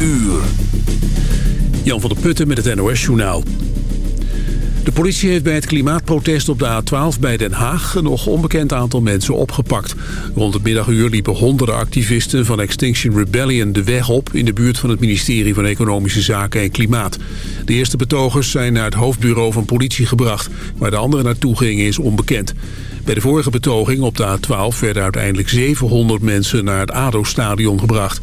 uur. Jan van der Putten met het NOS-journaal. De politie heeft bij het klimaatprotest op de A12 bij Den Haag... een nog onbekend aantal mensen opgepakt. Rond het middaguur liepen honderden activisten van Extinction Rebellion de weg op... in de buurt van het ministerie van Economische Zaken en Klimaat. De eerste betogers zijn naar het hoofdbureau van politie gebracht. Waar de anderen naartoe gingen is onbekend. Bij de vorige betoging op de A12 werden uiteindelijk 700 mensen naar het ADO-stadion gebracht.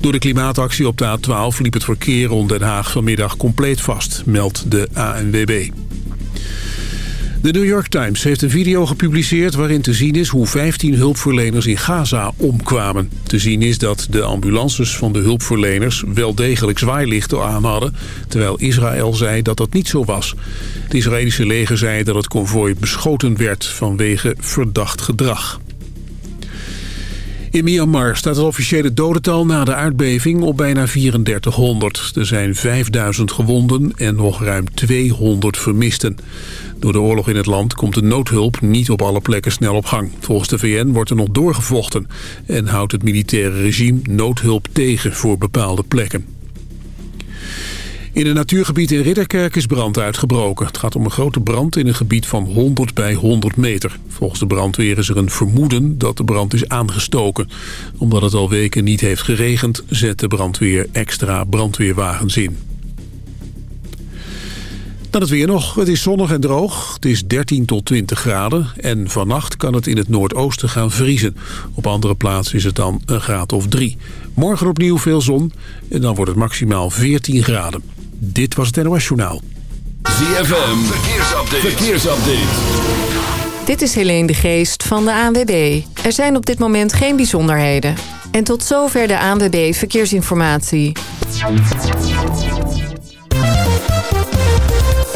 Door de klimaatactie op de A12 liep het verkeer rond Den Haag vanmiddag compleet vast, meldt de ANWB. De New York Times heeft een video gepubliceerd waarin te zien is hoe 15 hulpverleners in Gaza omkwamen. Te zien is dat de ambulances van de hulpverleners wel degelijk zwaailichten aan hadden, terwijl Israël zei dat dat niet zo was. Het Israëlische leger zei dat het konvooi beschoten werd vanwege verdacht gedrag. In Myanmar staat het officiële dodental na de aardbeving op bijna 3400. Er zijn 5000 gewonden en nog ruim 200 vermisten. Door de oorlog in het land komt de noodhulp niet op alle plekken snel op gang. Volgens de VN wordt er nog doorgevochten en houdt het militaire regime noodhulp tegen voor bepaalde plekken. In een natuurgebied in Ridderkerk is brand uitgebroken. Het gaat om een grote brand in een gebied van 100 bij 100 meter. Volgens de brandweer is er een vermoeden dat de brand is aangestoken. Omdat het al weken niet heeft geregend, zet de brandweer extra brandweerwagens in. Dan het weer nog. Het is zonnig en droog. Het is 13 tot 20 graden. En vannacht kan het in het noordoosten gaan vriezen. Op andere plaatsen is het dan een graad of 3. Morgen opnieuw veel zon. En dan wordt het maximaal 14 graden. Dit was het NOS Journaal. ZFM. Verkeersupdate. Verkeersupdate. Dit is Helene de Geest van de ANWB. Er zijn op dit moment geen bijzonderheden. En tot zover de ANWB Verkeersinformatie.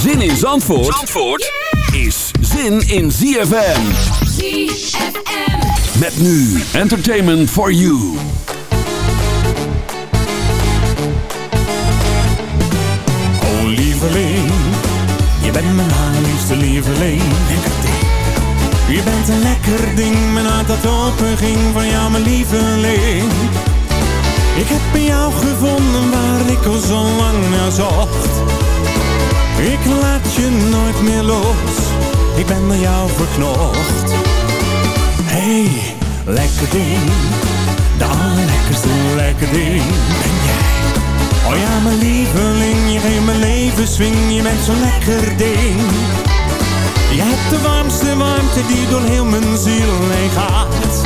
Zin in Zandvoort, Zandvoort is zin in ZFM. ZFM. Met nu Entertainment for You. Oh lieveling, je bent mijn allerliefste lieveling. Je bent een lekker ding, mijn hart dat open ging van jou mijn lieveling. Ik heb in jou gevonden waar ik al zo lang naar zocht. Ik laat je nooit meer los, ik ben naar jou verknocht. Hey, lekker ding, de allerlekkerste lekker ding ben jij. Oh ja, mijn lieveling, je geeft mijn leven swing, je bent zo'n lekker ding. Je hebt de warmste warmte die door heel mijn ziel heen gaat.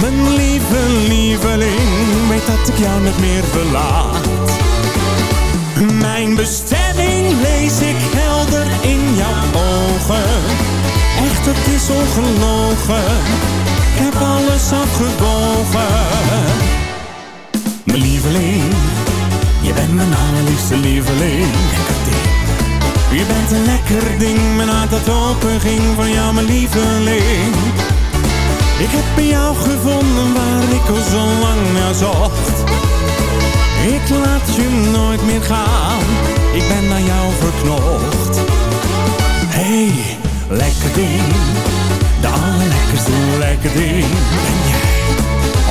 Mijn lieve lieveling, weet dat ik jou niet meer verlaat. Mijn lees ik helder in jouw ogen. Echt, het is ongelogen. Ik heb alles afgewogen. Mijn lieveling, je bent mijn allerliefste lieveling. Je bent een lekker ding, mijn hart dat open ging van jou, mijn lieveling. Ik heb in jou gevonden waar ik al zo lang naar zocht. Ik laat je nooit meer gaan, ik ben naar jou verknocht. Hey, lekker ding, de allerlekkerste lekker ding ben jij.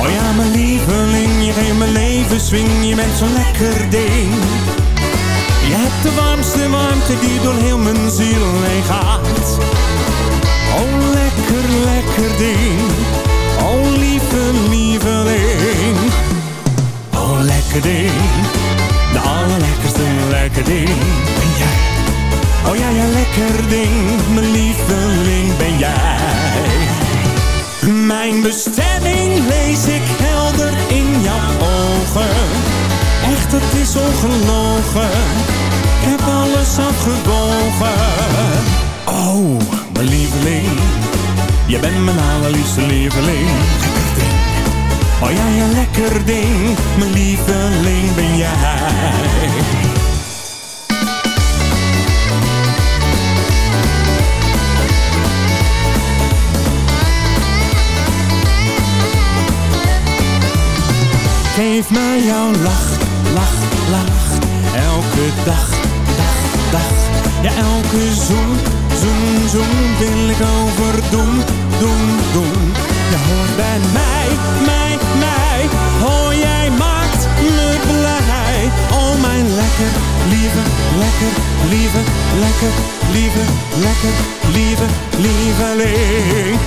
Oh ja, mijn lieveling, je geeft mijn leven swing, je bent zo'n lekker ding. Je hebt de warmste warmte die door heel mijn ziel heen gaat. Oh, lekker, lekker ding. Oh, lieve lieveling. Oh, lekker ding. De allerlekkerste lekker ding ben jij. Oh ja, ja, lekker ding. Mijn lieveling ben jij. Mijn bestemming lees ik helder in jouw ogen. Echt, het is ongelogen. Ik heb alles afgewogen. Oh, mijn lieveling. Je bent mijn allerliefste lieveling. Oh ja, je lekker ding, mijn lieveling ben jij. Geef mij jouw lach, lach, lach. Elke dag, dag, dag. Ja, elke zoen, zoen, zoen. Wil ik overdoen, doen, doen. Je hoort bij mij, mij, mij. Hoor jij maakt me blij. Oh mijn lekker, lieve, lekker, lieve, lekker, lieve, lekker, lieve, lieveling.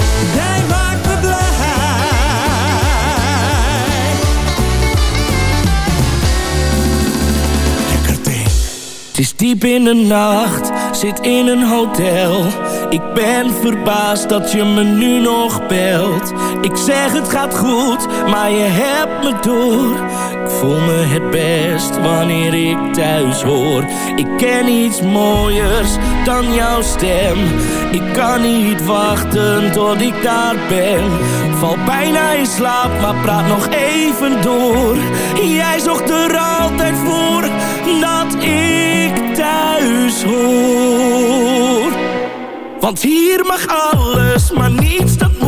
Het is diep in de nacht, zit in een hotel. Ik ben verbaasd dat je me nu nog belt. Ik zeg het gaat goed, maar je hebt me door. Voel me het best wanneer ik thuis hoor. Ik ken iets mooiers dan jouw stem. Ik kan niet wachten tot ik daar ben. Val bijna in slaap, maar praat nog even door. Jij zocht er altijd voor dat ik thuis hoor. Want hier mag alles, maar niets dat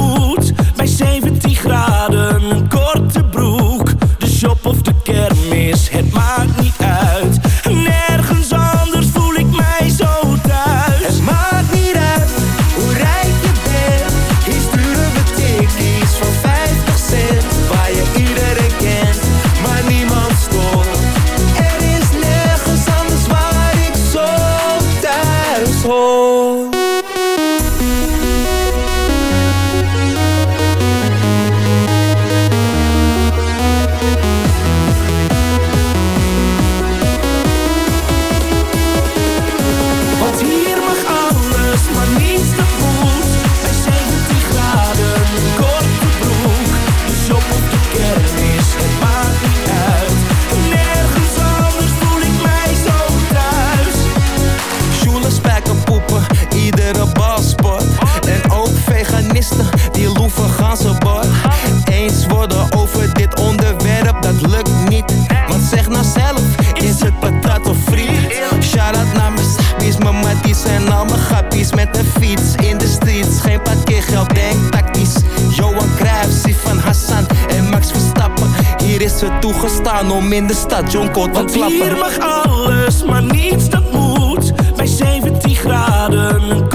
is het toegestaan om in de stad John Cole te Want klappen. hier mag alles, maar niets dat moet. Bij 17 graden,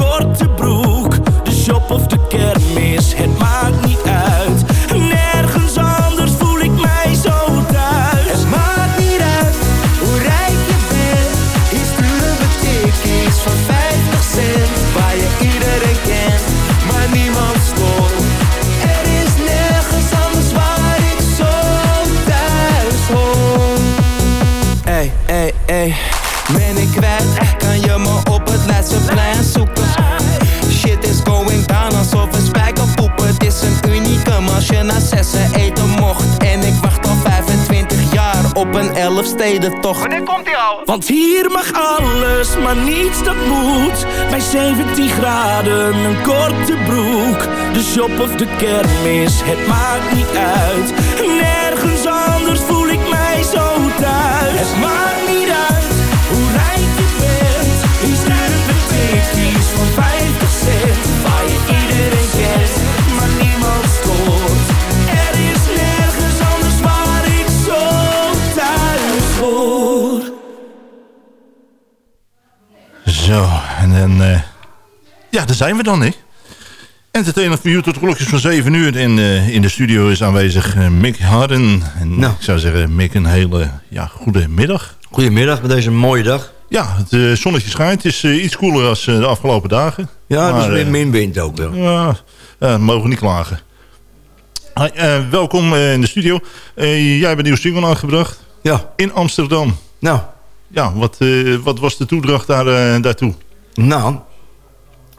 jaar op een elfstedentocht. Wanneer komt die al? Want hier mag alles, maar niets dat moet. Bij 17 graden, een korte broek. De shop of de kermis, het maakt niet uit. Nergens anders voel ik mij zo thuis. Het maakt zijn we dan, hè? Entertainment voor tot klokjes van 7 uur. En eh, in de studio is aanwezig eh, Mick Harden. En Nou. ik zou zeggen, Mick, een hele ja, goede middag. Goedemiddag met deze mooie dag. Ja, het eh, zonnetje schijnt. Het is iets koeler dan de afgelopen dagen. Ja, dus Maar, weer eh, min wind ook wel. Ja, mogen niet klagen. Hi, welkom in de studio. Jij hebt een nieuwe single aangebracht. Ja. In Amsterdam. Nou. Ja, wat, wat was de toedracht daar, daartoe? Nou,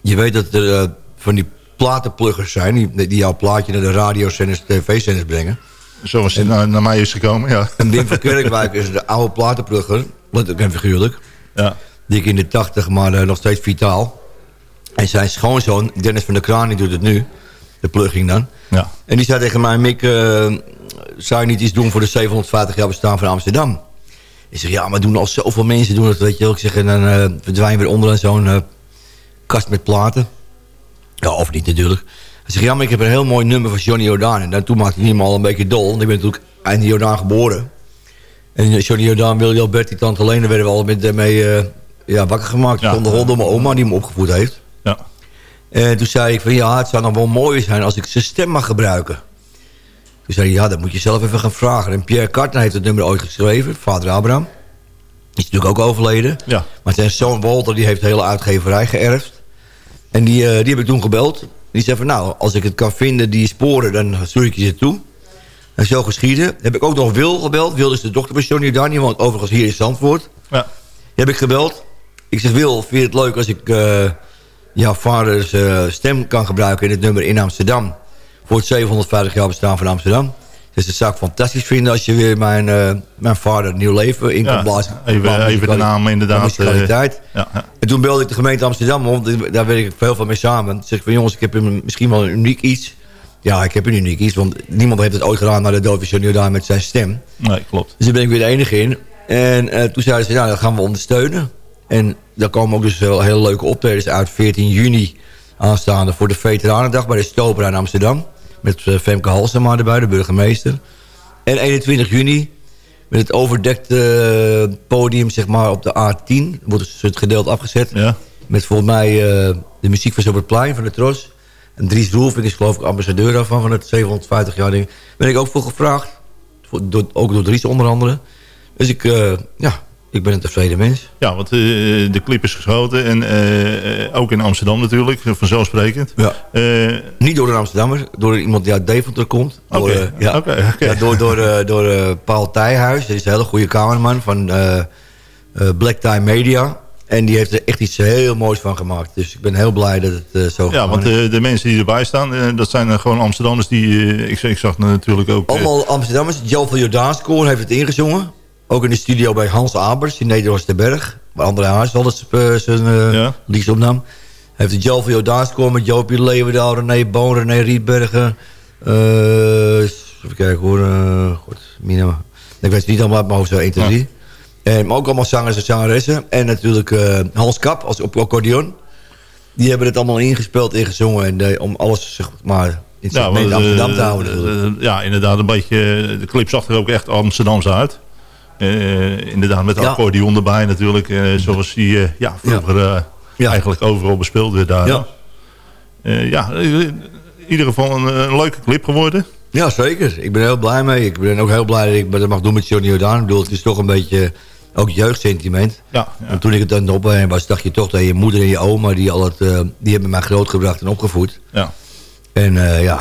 je weet dat er eh, van die platenpluggers zijn... die, die jouw plaatje naar de radiozenders, tv-zenders brengen. Zoals het naar, naar mij is gekomen, ja. En Wim van Kerkwijk is de oude platenplugger, letterlijk en figuurlijk. Ja. Dik in de tachtig, maar eh, nog steeds vitaal. En zijn schoonzoon, Dennis van der Kraan, die doet het nu. De plugging dan. Ja. En die zei tegen mij, Mick, eh, zou je niet iets doen voor de 750 jaar bestaan van Amsterdam? Ik zeg, ja, maar doen al zoveel mensen doen het, weet je wel. Ik zeg, en dan eh, verdwijnen we onderaan zo'n kast met platen. Ja, of niet natuurlijk. Hij zegt, ja, maar ik heb een heel mooi nummer van Johnny Jordaan. En dan, toen maakte hij me al een beetje dol. Want ik ben natuurlijk eind Jordaan geboren. En Johnny Jordaan, Willy Alberti, Tante Lene werden we al met mee eh, ja, wakker gemaakt. Ja. Ja. Stond rondom mijn oma die me opgevoed heeft. Ja. En toen zei ik van ja, het zou nog wel mooi zijn als ik zijn stem mag gebruiken. Toen zei hij, ja, dat moet je zelf even gaan vragen. En Pierre Carter heeft het nummer ooit geschreven, vader Abraham. Die is natuurlijk ook overleden. Ja. Maar zijn zoon Walter die heeft de hele uitgeverij geërfd. En die, eh, die heb ik toen gebeld. Die zei van nou, als ik het kan vinden, die sporen, dan stuur ik je ze toe. En zo geschieden. Heb ik ook nog Wil gebeld. Wil is de dochter van Johnny woont overigens hier in Zandvoort. Ja. Die heb ik gebeld. Ik zeg, Wil, vind je het leuk als ik eh, jouw vaders eh, stem kan gebruiken in het nummer in Amsterdam? Voor het 750 jaar bestaan van Amsterdam. Dus dat zou ik fantastisch vinden als je weer mijn, eh, mijn vader nieuw leven in kan blazen. even, even de naam inderdaad. eh, ja. En toen belde ik de gemeente Amsterdam, want daar werk ik heel veel mee samen. Toen zeg ik van jongens, ik heb een- misschien wel een uniek iets. Ja, ik heb een uniek iets, want niemand heeft het ooit gedaan naar de van Johnny Jordaan met zijn stem. Nee, klopt. Dus daar ben ik weer de enige in. En eh, toen zeiden ze, nou, dat gaan we ondersteunen. En daar komen ook dus wel hele leuke optredens uit. 14 juni aanstaande voor de Veteranendag bij de Stoper in Amsterdam. Met eh, Femke Halsema erbij, de burgemeester. En 21 juni met het overdekte eh, podium zeg maar, op de A10. Wordt dus het gedeelte afgezet. Ja. Met volgens mij eh, de muziek van Zobertplein van de Tros. En Dries Roelvink is geloof ik ambassadeur daarvan van het 750 jaar ding. Ben ik ook voor gevraagd. Voor, door, ook door Dries onder andere. Dus ik, ja, ik ben een tevreden mens. Ja, want eh, de clip is geschoten. En eh, ook in Amsterdam natuurlijk, vanzelfsprekend. Ja. Eh, Niet door een Amsterdammer, door iemand die uit Deventer komt. Door, Oké, eh, ja. oké, oké. Ja, door door, door Paul Tijhuis. Dat is een hele goede cameraman van Black Tie Media. En die heeft er echt iets heel moois van gemaakt. Dus ik ben heel blij dat het eh, zo ja, want de, mensen die erbij staan, dat zijn gewoon Amsterdammers die... ik, ik zag natuurlijk ook... Allemaal Amsterdammers. Joe van Jordaanskoor heeft het ingezongen. Ook in de studio bij Hans Abers in Nederlands-de-Berg. Waar André Haars altijd eh, zijn eh Ja. opnam. Heeft de van Jordaanskoor met Joopje Leeuwendaal, René Boon, René Rietbergen. eh, even kijken hoor. God, Mina. Ik weet het niet allemaal uit mijn hoofd zo 1, 2, 3. En, maar ook allemaal zangers en zangeressen. En natuurlijk Hans Kap als op accordeon. Die hebben het allemaal ingespeeld. En, eh, om alles zeg maar, in Ja, Amsterdam te houden. ja, inderdaad, een beetje... De clip zag er ook echt Amsterdamse uit. Eh, inderdaad, met Ja. accordeon erbij natuurlijk. eh, zoals die eh, ja, vroeger Ja. eigenlijk overal bespeeld werd daar. Ja. Ja, in ieder geval een, een leuke clip geworden. Ja, zeker. Ik ben er heel blij mee. Ik ben ook heel blij dat ik dat mag doen met Johnny Jordaan. Ik bedoel, het is toch een beetje ook jeugdsentiment. Ja, ja. En toen ik het dan opheen was, dacht je toch dat je moeder en je oma... die, al het, die hebben mij grootgebracht en opgevoed. ja. En ja,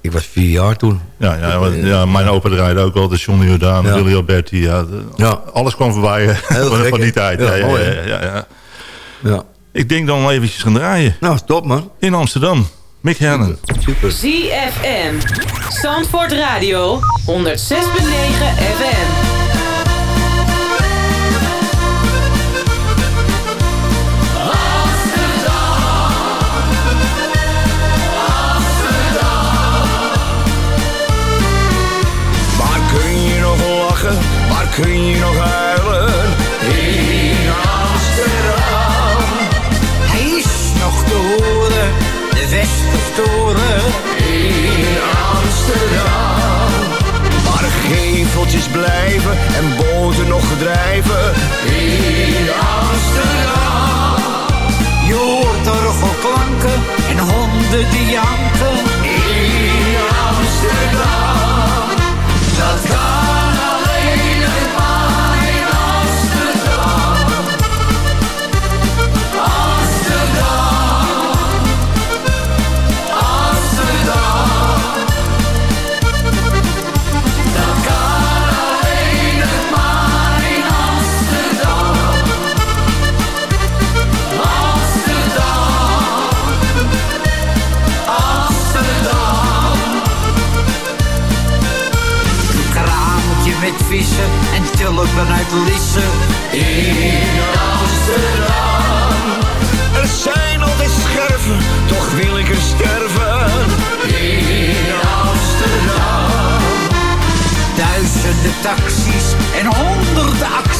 ik was vier jaar toen. Ja, ja, want, ja, mijn opa draaide ook altijd Johnny Jordaan, Ja. Willy Alberti. Ja, de- Ja. Alles kwam voorbij Heel van, gek, van hè? die tijd. Ja, Ja, ja, mooi, ja, hè? ja, ja. Ja. Ik denk dan eventjes gaan draaien. Nou, stop man. In Amsterdam. Mick Hernen. Super. ZFM. Zandvoort Radio. 106.9 FM. Lachen? Waar kun je nog huilen? In Amsterdam. Hij is nog te horen, de Westertoren. In Amsterdam. Waar geveltjes blijven en boten nog gedrijven. In Amsterdam. Je hoort orgelklanken en honden die janken. In Amsterdam. Dat kan vissen en tulpen uit Lisse. In Amsterdam. Er zijn altijd scherven, toch wil ik er sterven. In Amsterdam. Duizenden taxis en honderden acties.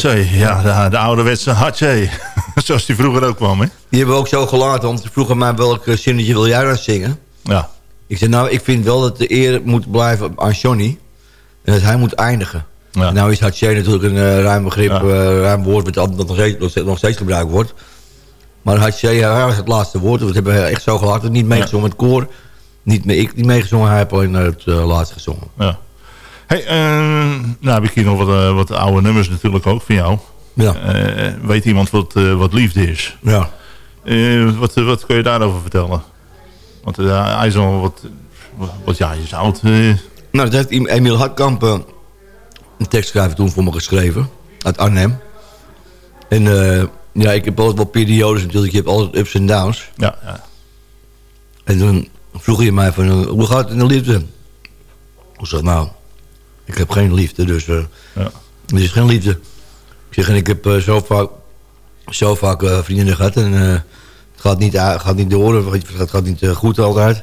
Hartzee, ja, de, de ouderwetse Hartzee. Zoals die vroeger ook kwam, hè? Die hebben we ook zo gelaten, want ze vroegen mij welk eh, zinnetje wil jij dan zingen. Ja. Ik zei, nou, ik vind wel dat de eer moet blijven aan Johnny. En dat hij moet eindigen. Ja. Nou is Hatsje natuurlijk een eh, ruim begrip, Ja. eh, ruim woord... wat altijd nog steeds, nog steeds- gebruikt wordt. Maar Hatsje, hij was het laatste woord. Dat hebben we echt zo gelaten. Niet meegezongen met koor. Niet mee, ik niet meegezongen, hij heeft alleen het laatste gezongen. ja. Hey, eh, nou heb ik hier nog wat, wat oude nummers natuurlijk ook van jou. Ja. Eh, weet iemand wat, eh, wat liefde is? Ja. Wat, wat kun je daarover vertellen? Want hij is al wat, wat, wat jaartjes oud. eh. Nou, dat heeft Emiel Hartkamp een tekstschrijver toen voor me geschreven. Uit Arnhem. En ja, ik heb altijd wel periodes natuurlijk. Je hebt altijd ups en downs. ja, ja. En toen vroeg je mij van, hoe gaat het in de liefde? Ik zeg, nou, ik heb geen liefde, dus eh Ja. er is geen liefde. Ik zeg, en ik heb eh, zo vaak, zo vaak eh, vriendinnen gehad en het gaat niet, gaat niet door, het gaat, gaat niet goed altijd.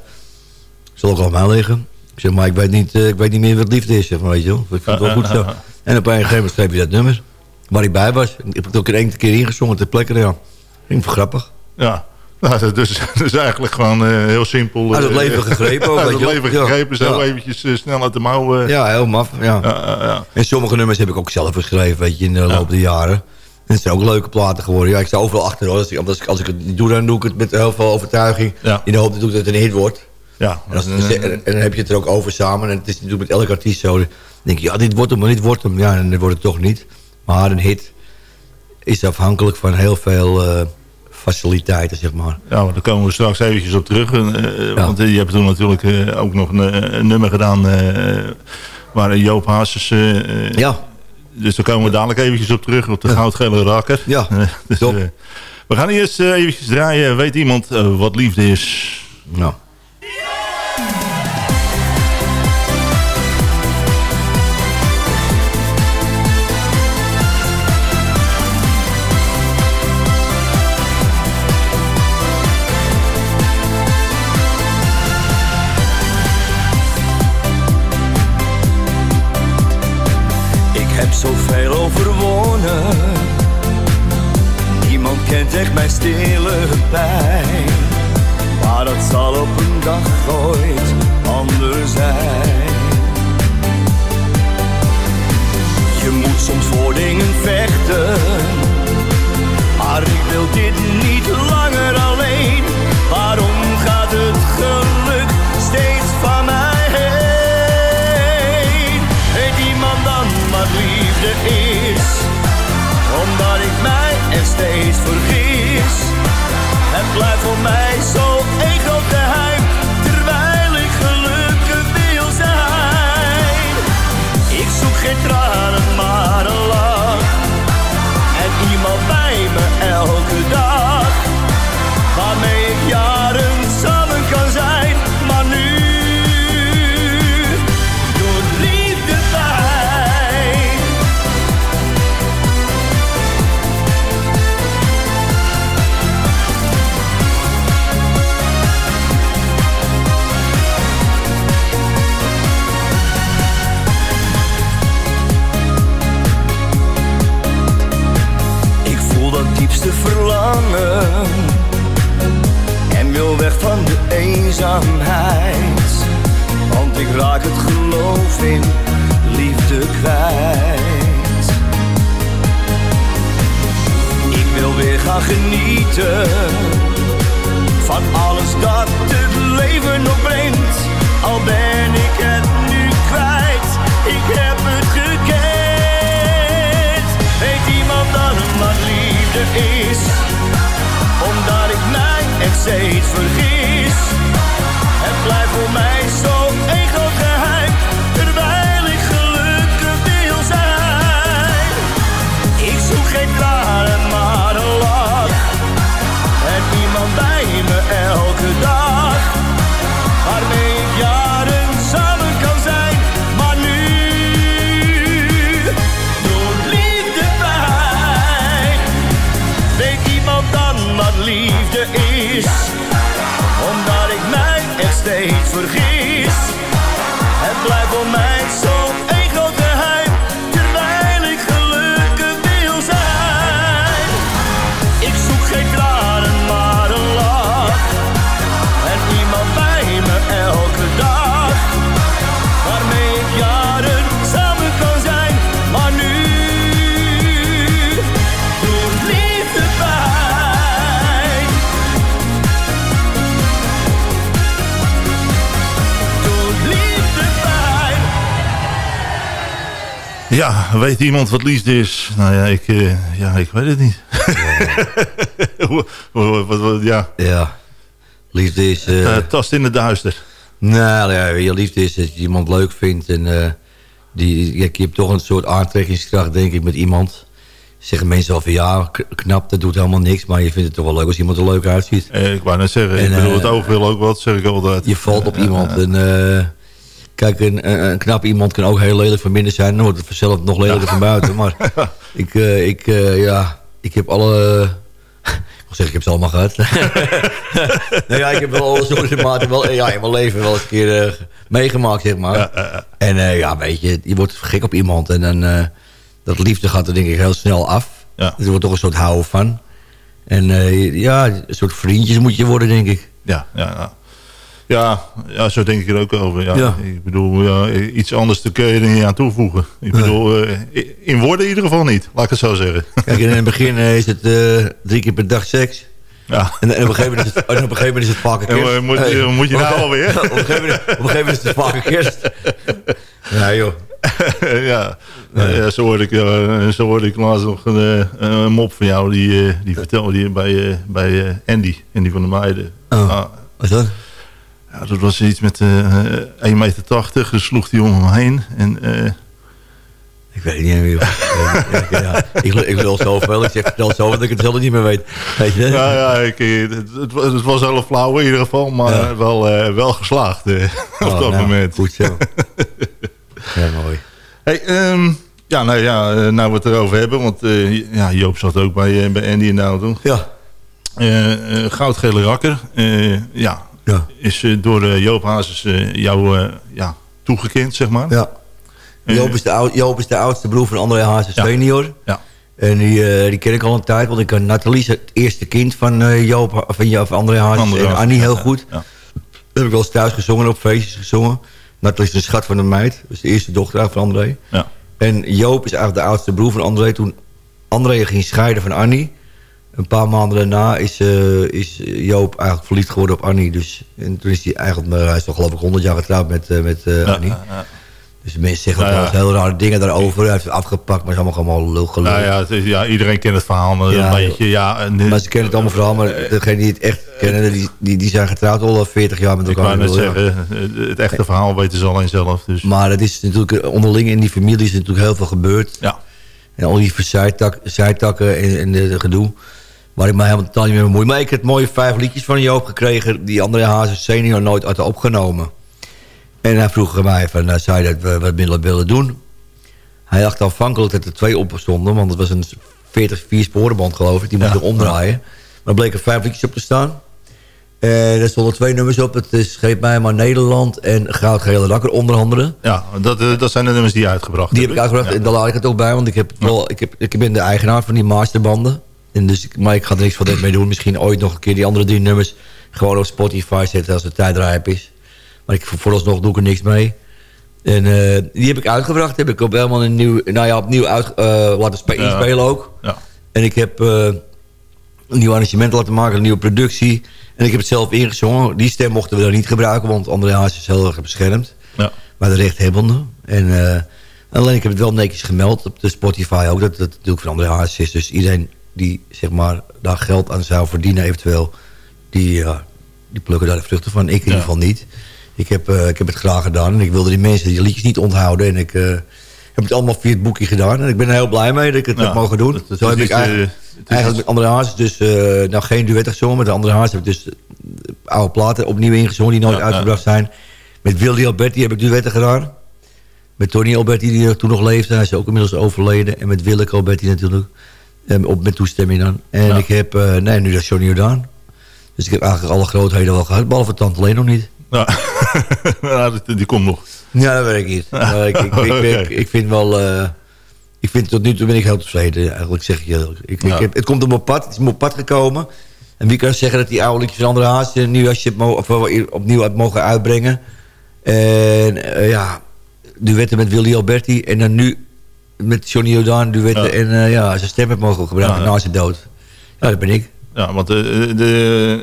Zal ook al liggen. Ik zeg, maar ik weet niet, ik weet niet meer wat liefde is, zeg maar, weet je wel. Ik vind het wel goed zo. En op een gegeven moment schreef je dat nummer, waar ik bij was. Ik heb het ook een keer ingezongen ter plekke, ja. Vind ik grappig. Ja, nou, dus, dus eigenlijk gewoon eh, heel simpel. Uit het eh, leven gegrepen ook, Uit het leven Ja. gegrepen, zo Ja. eventjes eh, snel uit de mouw. Ja, heel maf, ja. En sommige nummers heb ik ook zelf geschreven, weet je, in de loop der jaren. En het zijn ook leuke platen geworden. Ja, ik sta overal achter, hoor. Als ik, als ik, als ik het niet doe, dan doe ik het met heel veel overtuiging. In de hoop dat het een hit wordt. Ja, En, als, en, en dan heb je het er ook over samen. En het is natuurlijk met elke artiest zo. Dan denk je, ja, dit wordt hem, maar dit wordt hem. Ja, en dat wordt het toch niet. Maar een hit is afhankelijk van heel veel faciliteiten, zeg maar. Ja, maar daar komen we straks eventjes op terug. Eh, eh, Ja. Want eh, je hebt toen natuurlijk ook nog een, een nummer gedaan... waar Joop Hazes... Ja, Dus daar komen we dadelijk eventjes op terug. Op de goudgele rakker. Ja, dus, we gaan eerst eventjes draaien. Weet iemand wat liefde is? nou. Overwonnen. Niemand kent echt mijn stille pijn. Maar dat zal op een dag ooit anders zijn. Je moet soms voor dingen vechten. Maar ik wil dit niet langer alleen. Waarom gaat het geluk steeds van mij heen? Weet iemand dan wat liefde is? Steeds vergis. Ja, weet iemand wat liefde is? Nou ja, ik, eh, ja, ik weet het niet. Wat- ja, Ja. Liefde is... Eh, tast in het duister. Nou ja, je liefde is dat je iemand leuk vindt. En die, ja, je hebt toch een soort aantrekkingskracht, denk ik, met iemand. Zeggen mensen al van ja, knap, dat doet helemaal niks. Maar je vindt het toch wel leuk als iemand er leuk uitziet. Eh, ik wou net zeggen, En, ik bedoel, het oog wil ook wat, zeg ik altijd. Je valt op iemand. En, kijk, een, knap iemand kan ook heel lelijk van binnen zijn. Dan wordt het vanzelf nog lelijker van buiten. Maar ik, eh, ik, eh, ja, ik heb alle... Ik wil zeggen, ik heb ze allemaal gehad. nou ja, ik heb wel alle soorten maten wel, ja, in mijn leven wel eens een keer eh, meegemaakt, zeg maar. En ja, weet je, je wordt gek op iemand. En dan, dat liefde gaat er denk ik heel snel af. Ja. Er wordt toch een soort houden van. En ja, een soort vriendjes moet je worden, denk ik. Ja, ja, ja. Ja, ja, zo denk ik er ook over. Ja. Ja. Ik bedoel, ja, iets anders te kun je er niet aan toevoegen. Ik bedoel, eh, in woorden in ieder geval niet, laat ik het zo zeggen. Kijk, in het begin eh, is het eh, drie keer per dag seks. Ja. En, en op, een gegeven moment is het, op een gegeven moment is het kerst. moet je- moet je op- nou alweer? Op een, gegeven moment, op een gegeven moment is het vaker kerst. Ja, joh. ja, ja, zo hoorde ik, ja, zo hoorde ik laatst nog een, een mop van jou. Die, die vertelde bij, bij Andy, Andy van der Meijden. Oh. Ah, Wat is dat? Ja, dat was iets met eh 1,80 meter. Dus sloeg hij om hem heen. En eh, Ik weet niet meer. Ja, ja, ik, ik wil zoveel. Ik zeg vertel zo dat ik het zelf niet meer weet. Weet je? ja, ja ik, eh, het, het, was- het was heel flauw in ieder geval. Maar Ja. wel, eh, wel geslaagd eh, op Oh, dat nou, moment. Goed zo. Ja, mooi. Hey, ehm, ja, nou ja, eh, nou we het erover hebben. Want eh, ja, Joop zat ook bij, eh, bij Andy in de auto. Ja. Eh, eh, goudgele rakker. eh, ja, Ja. is eh, door eh, Joop Hazes eh, jou ja, toegekend, zeg maar. Ja. Joop is, de oud, Joop is de oudste broer van André Hazes Ja. senior. Ja. En die, die ken ik al een tijd. Want ik ken Nathalie, het eerste kind van, eh, Joop, van, van André Hazes. André en Hazes, Annie heel goed. ja. heb ik wel eens thuis gezongen, op feestjes gezongen. Nathalie is een schat van een meid. Dus de eerste dochter van André. Ja. En Joop is eigenlijk de oudste broer van André. Toen André ging scheiden van Annie... een paar maanden daarna is, eh, is Joop eigenlijk verliefd geworden op Annie. Dus, en toen is hij eigenlijk... maar hij is toch geloof ik 100 jaar getrouwd met, eh, met eh, Annie. ja, ja. Dus mensen zeggen Nou ja. heel rare dingen daarover. Hij heeft het afgepakt, maar het is allemaal gewoon lul gelul. Nou ja, is- ja, iedereen kent het verhaal een beetje. Ja, en, Maar ze kennen het allemaal vooral, maar degenen die het echt kennen... die, die, die zijn getrouwd al 40 jaar met elkaar. net Ik ja. zeggen, het echte verhaal weten ze alleen zelf. Dus. Maar het is natuurlijk onderling in die familie is natuurlijk heel veel gebeurd. Ja. En al die zijtak, zijtakken en, en de gedoe. Waar ik me helemaal totaal niet mee bemoei. Maar ik heb mooie vijf liedjes van Joop gekregen... die André Hazes senior nooit had opgenomen. En hij vroeg mij van, nou, zou je dat we- wat willen, willen doen? Hij dacht aanvankelijk dat er twee op stonden... want het was een 40 4 sporenband geloof ik. Die moest Ja. omdraaien. Maar er bleken vijf liedjes op te staan. En er stonden twee nummers op. Het is Geef mij maar Nederland en Goudgele Rakker onder andere. Ja, dat, eh, dat zijn de nummers die je uitgebracht Die heb ik uitgebracht en daar laat ik het ook bij. Want ik, heb wel, ik, heb, ik ben de eigenaar van die masterbanden. En dus, maar ik ga er niks van dit mee doen. Misschien ooit nog een keer die andere drie nummers... gewoon op Spotify zetten als de tijd rijp is. Maar ik, vooralsnog doe ik er niks mee. En eh, die heb ik uitgebracht. Heb ik op helemaal een nieuw, nou ja, opnieuw uit, eh, laten spe- Ja. inspelen ook. Ja. En ik heb eh, een nieuw arrangement laten maken, een nieuwe productie. En ik heb het zelf ingezongen. Die stem mochten we dan niet gebruiken, want André Haas is heel erg beschermd. Ja. Bij de rechthebbende. En alleen ik heb het wel netjes gemeld op de Spotify ook. Dat dat natuurlijk van André Haas is. Dus iedereen die zeg maar, daar geld aan zou verdienen eventueel... die, die plukken daar de vruchten van. Ik in ieder geval niet. Ik heb, eh, ik heb het graag gedaan. En ik wilde die mensen die liedjes niet onthouden. En ik eh, heb het allemaal via het boekje gedaan. En ik ben er heel blij mee dat ik het Ja, heb mogen doen. Zo heb ik iets, eh, eigenlijk, eigenlijk met André Haas dus... nou, geen duet gezongen. Met de André Haas heb ik dus de oude platen opnieuw ingezongen... die nooit Ja, uitgebracht zijn. Met Willy Alberti heb ik duetten gedaan. Met Tony Alberti, die toen nog leefde. Hij is ook inmiddels overleden. En met Willeke Alberti natuurlijk. Op, met toestemming dan. En Ja. ik heb... eh, nee, nu dat is Johnny Jordaan. Dus ik heb eigenlijk alle grootheden wel gehad. Behalve Tante Leen nog niet. Ja. Ja, die, die komt nog. Ja, dat weet ik niet. Maar ik, ik, vind wel... eh, ik vind tot nu toe ben ik heel tevreden. Eigenlijk zeg ik je. Ik, Ja. ik heb, het komt op mijn pad. Het is op mijn pad gekomen. En wie kan zeggen dat die oude liedjes van andere haast... eh, nu als je het of, opnieuw had mogen uitbrengen. En eh, ja, duetten met Willy Alberti. En dan nu met Johnny Jordaan duetten. Ja. En eh, ja, zijn stem heeft mogen gebruiken na zijn dood. Ja, dat ben ik. Ja, want de,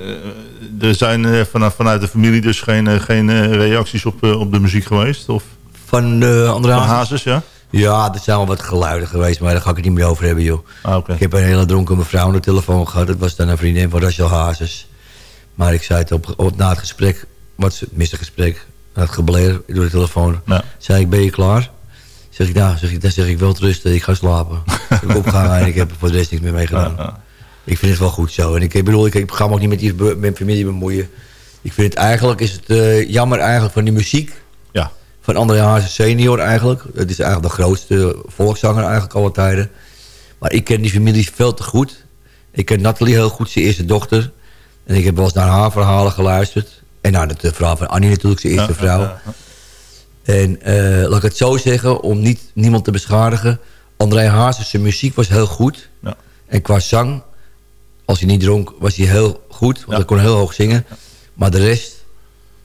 eh, er zijn eh, vanaf, vanuit de familie dus geen, eh, geen reacties op, op de muziek geweest? Of Van de andere van. Hazes, ja? Ja, er zijn wel wat geluiden geweest, maar daar ga ik het niet meer over hebben, joh. Ah, oké. Ik heb een hele dronken mevrouw aan de telefoon gehad. Dat was dan een vriendin van Rachel Hazes. Maar ik zei het op, op, na het gesprek, wat mis het gesprek, na het gebleer door de telefoon. Ja. Zei ik, ben je klaar? Zeg ik, nou, zeg ik, dan zeg ik wel rusten, ik ga slapen. ik opgehangen en ik heb voor de rest niks meer mee gedaan. Ik vind het wel goed zo. En ik, ik bedoel, ik, ik ga me ook niet met met familie bemoeien. Ik vind het eigenlijk, is het eh, jammer eigenlijk van die muziek. Ja. Van André Hazes senior eigenlijk. Het is eigenlijk de grootste volkszanger eigenlijk alle tijden. Maar ik ken die familie veel te goed. Ik ken Nathalie heel goed, zijn eerste dochter. En ik heb wel eens naar haar verhalen geluisterd. En naar het verhaal van Annie natuurlijk, zijn eerste Ja, vrouw. ja, ja. En eh, laat ik het zo zeggen, om niet, niemand te beschadigen. André Hazes, zijn muziek was heel goed. Ja. En qua zang, als hij niet dronk, was hij heel goed. Want Ja. hij kon heel hoog zingen. Maar de rest,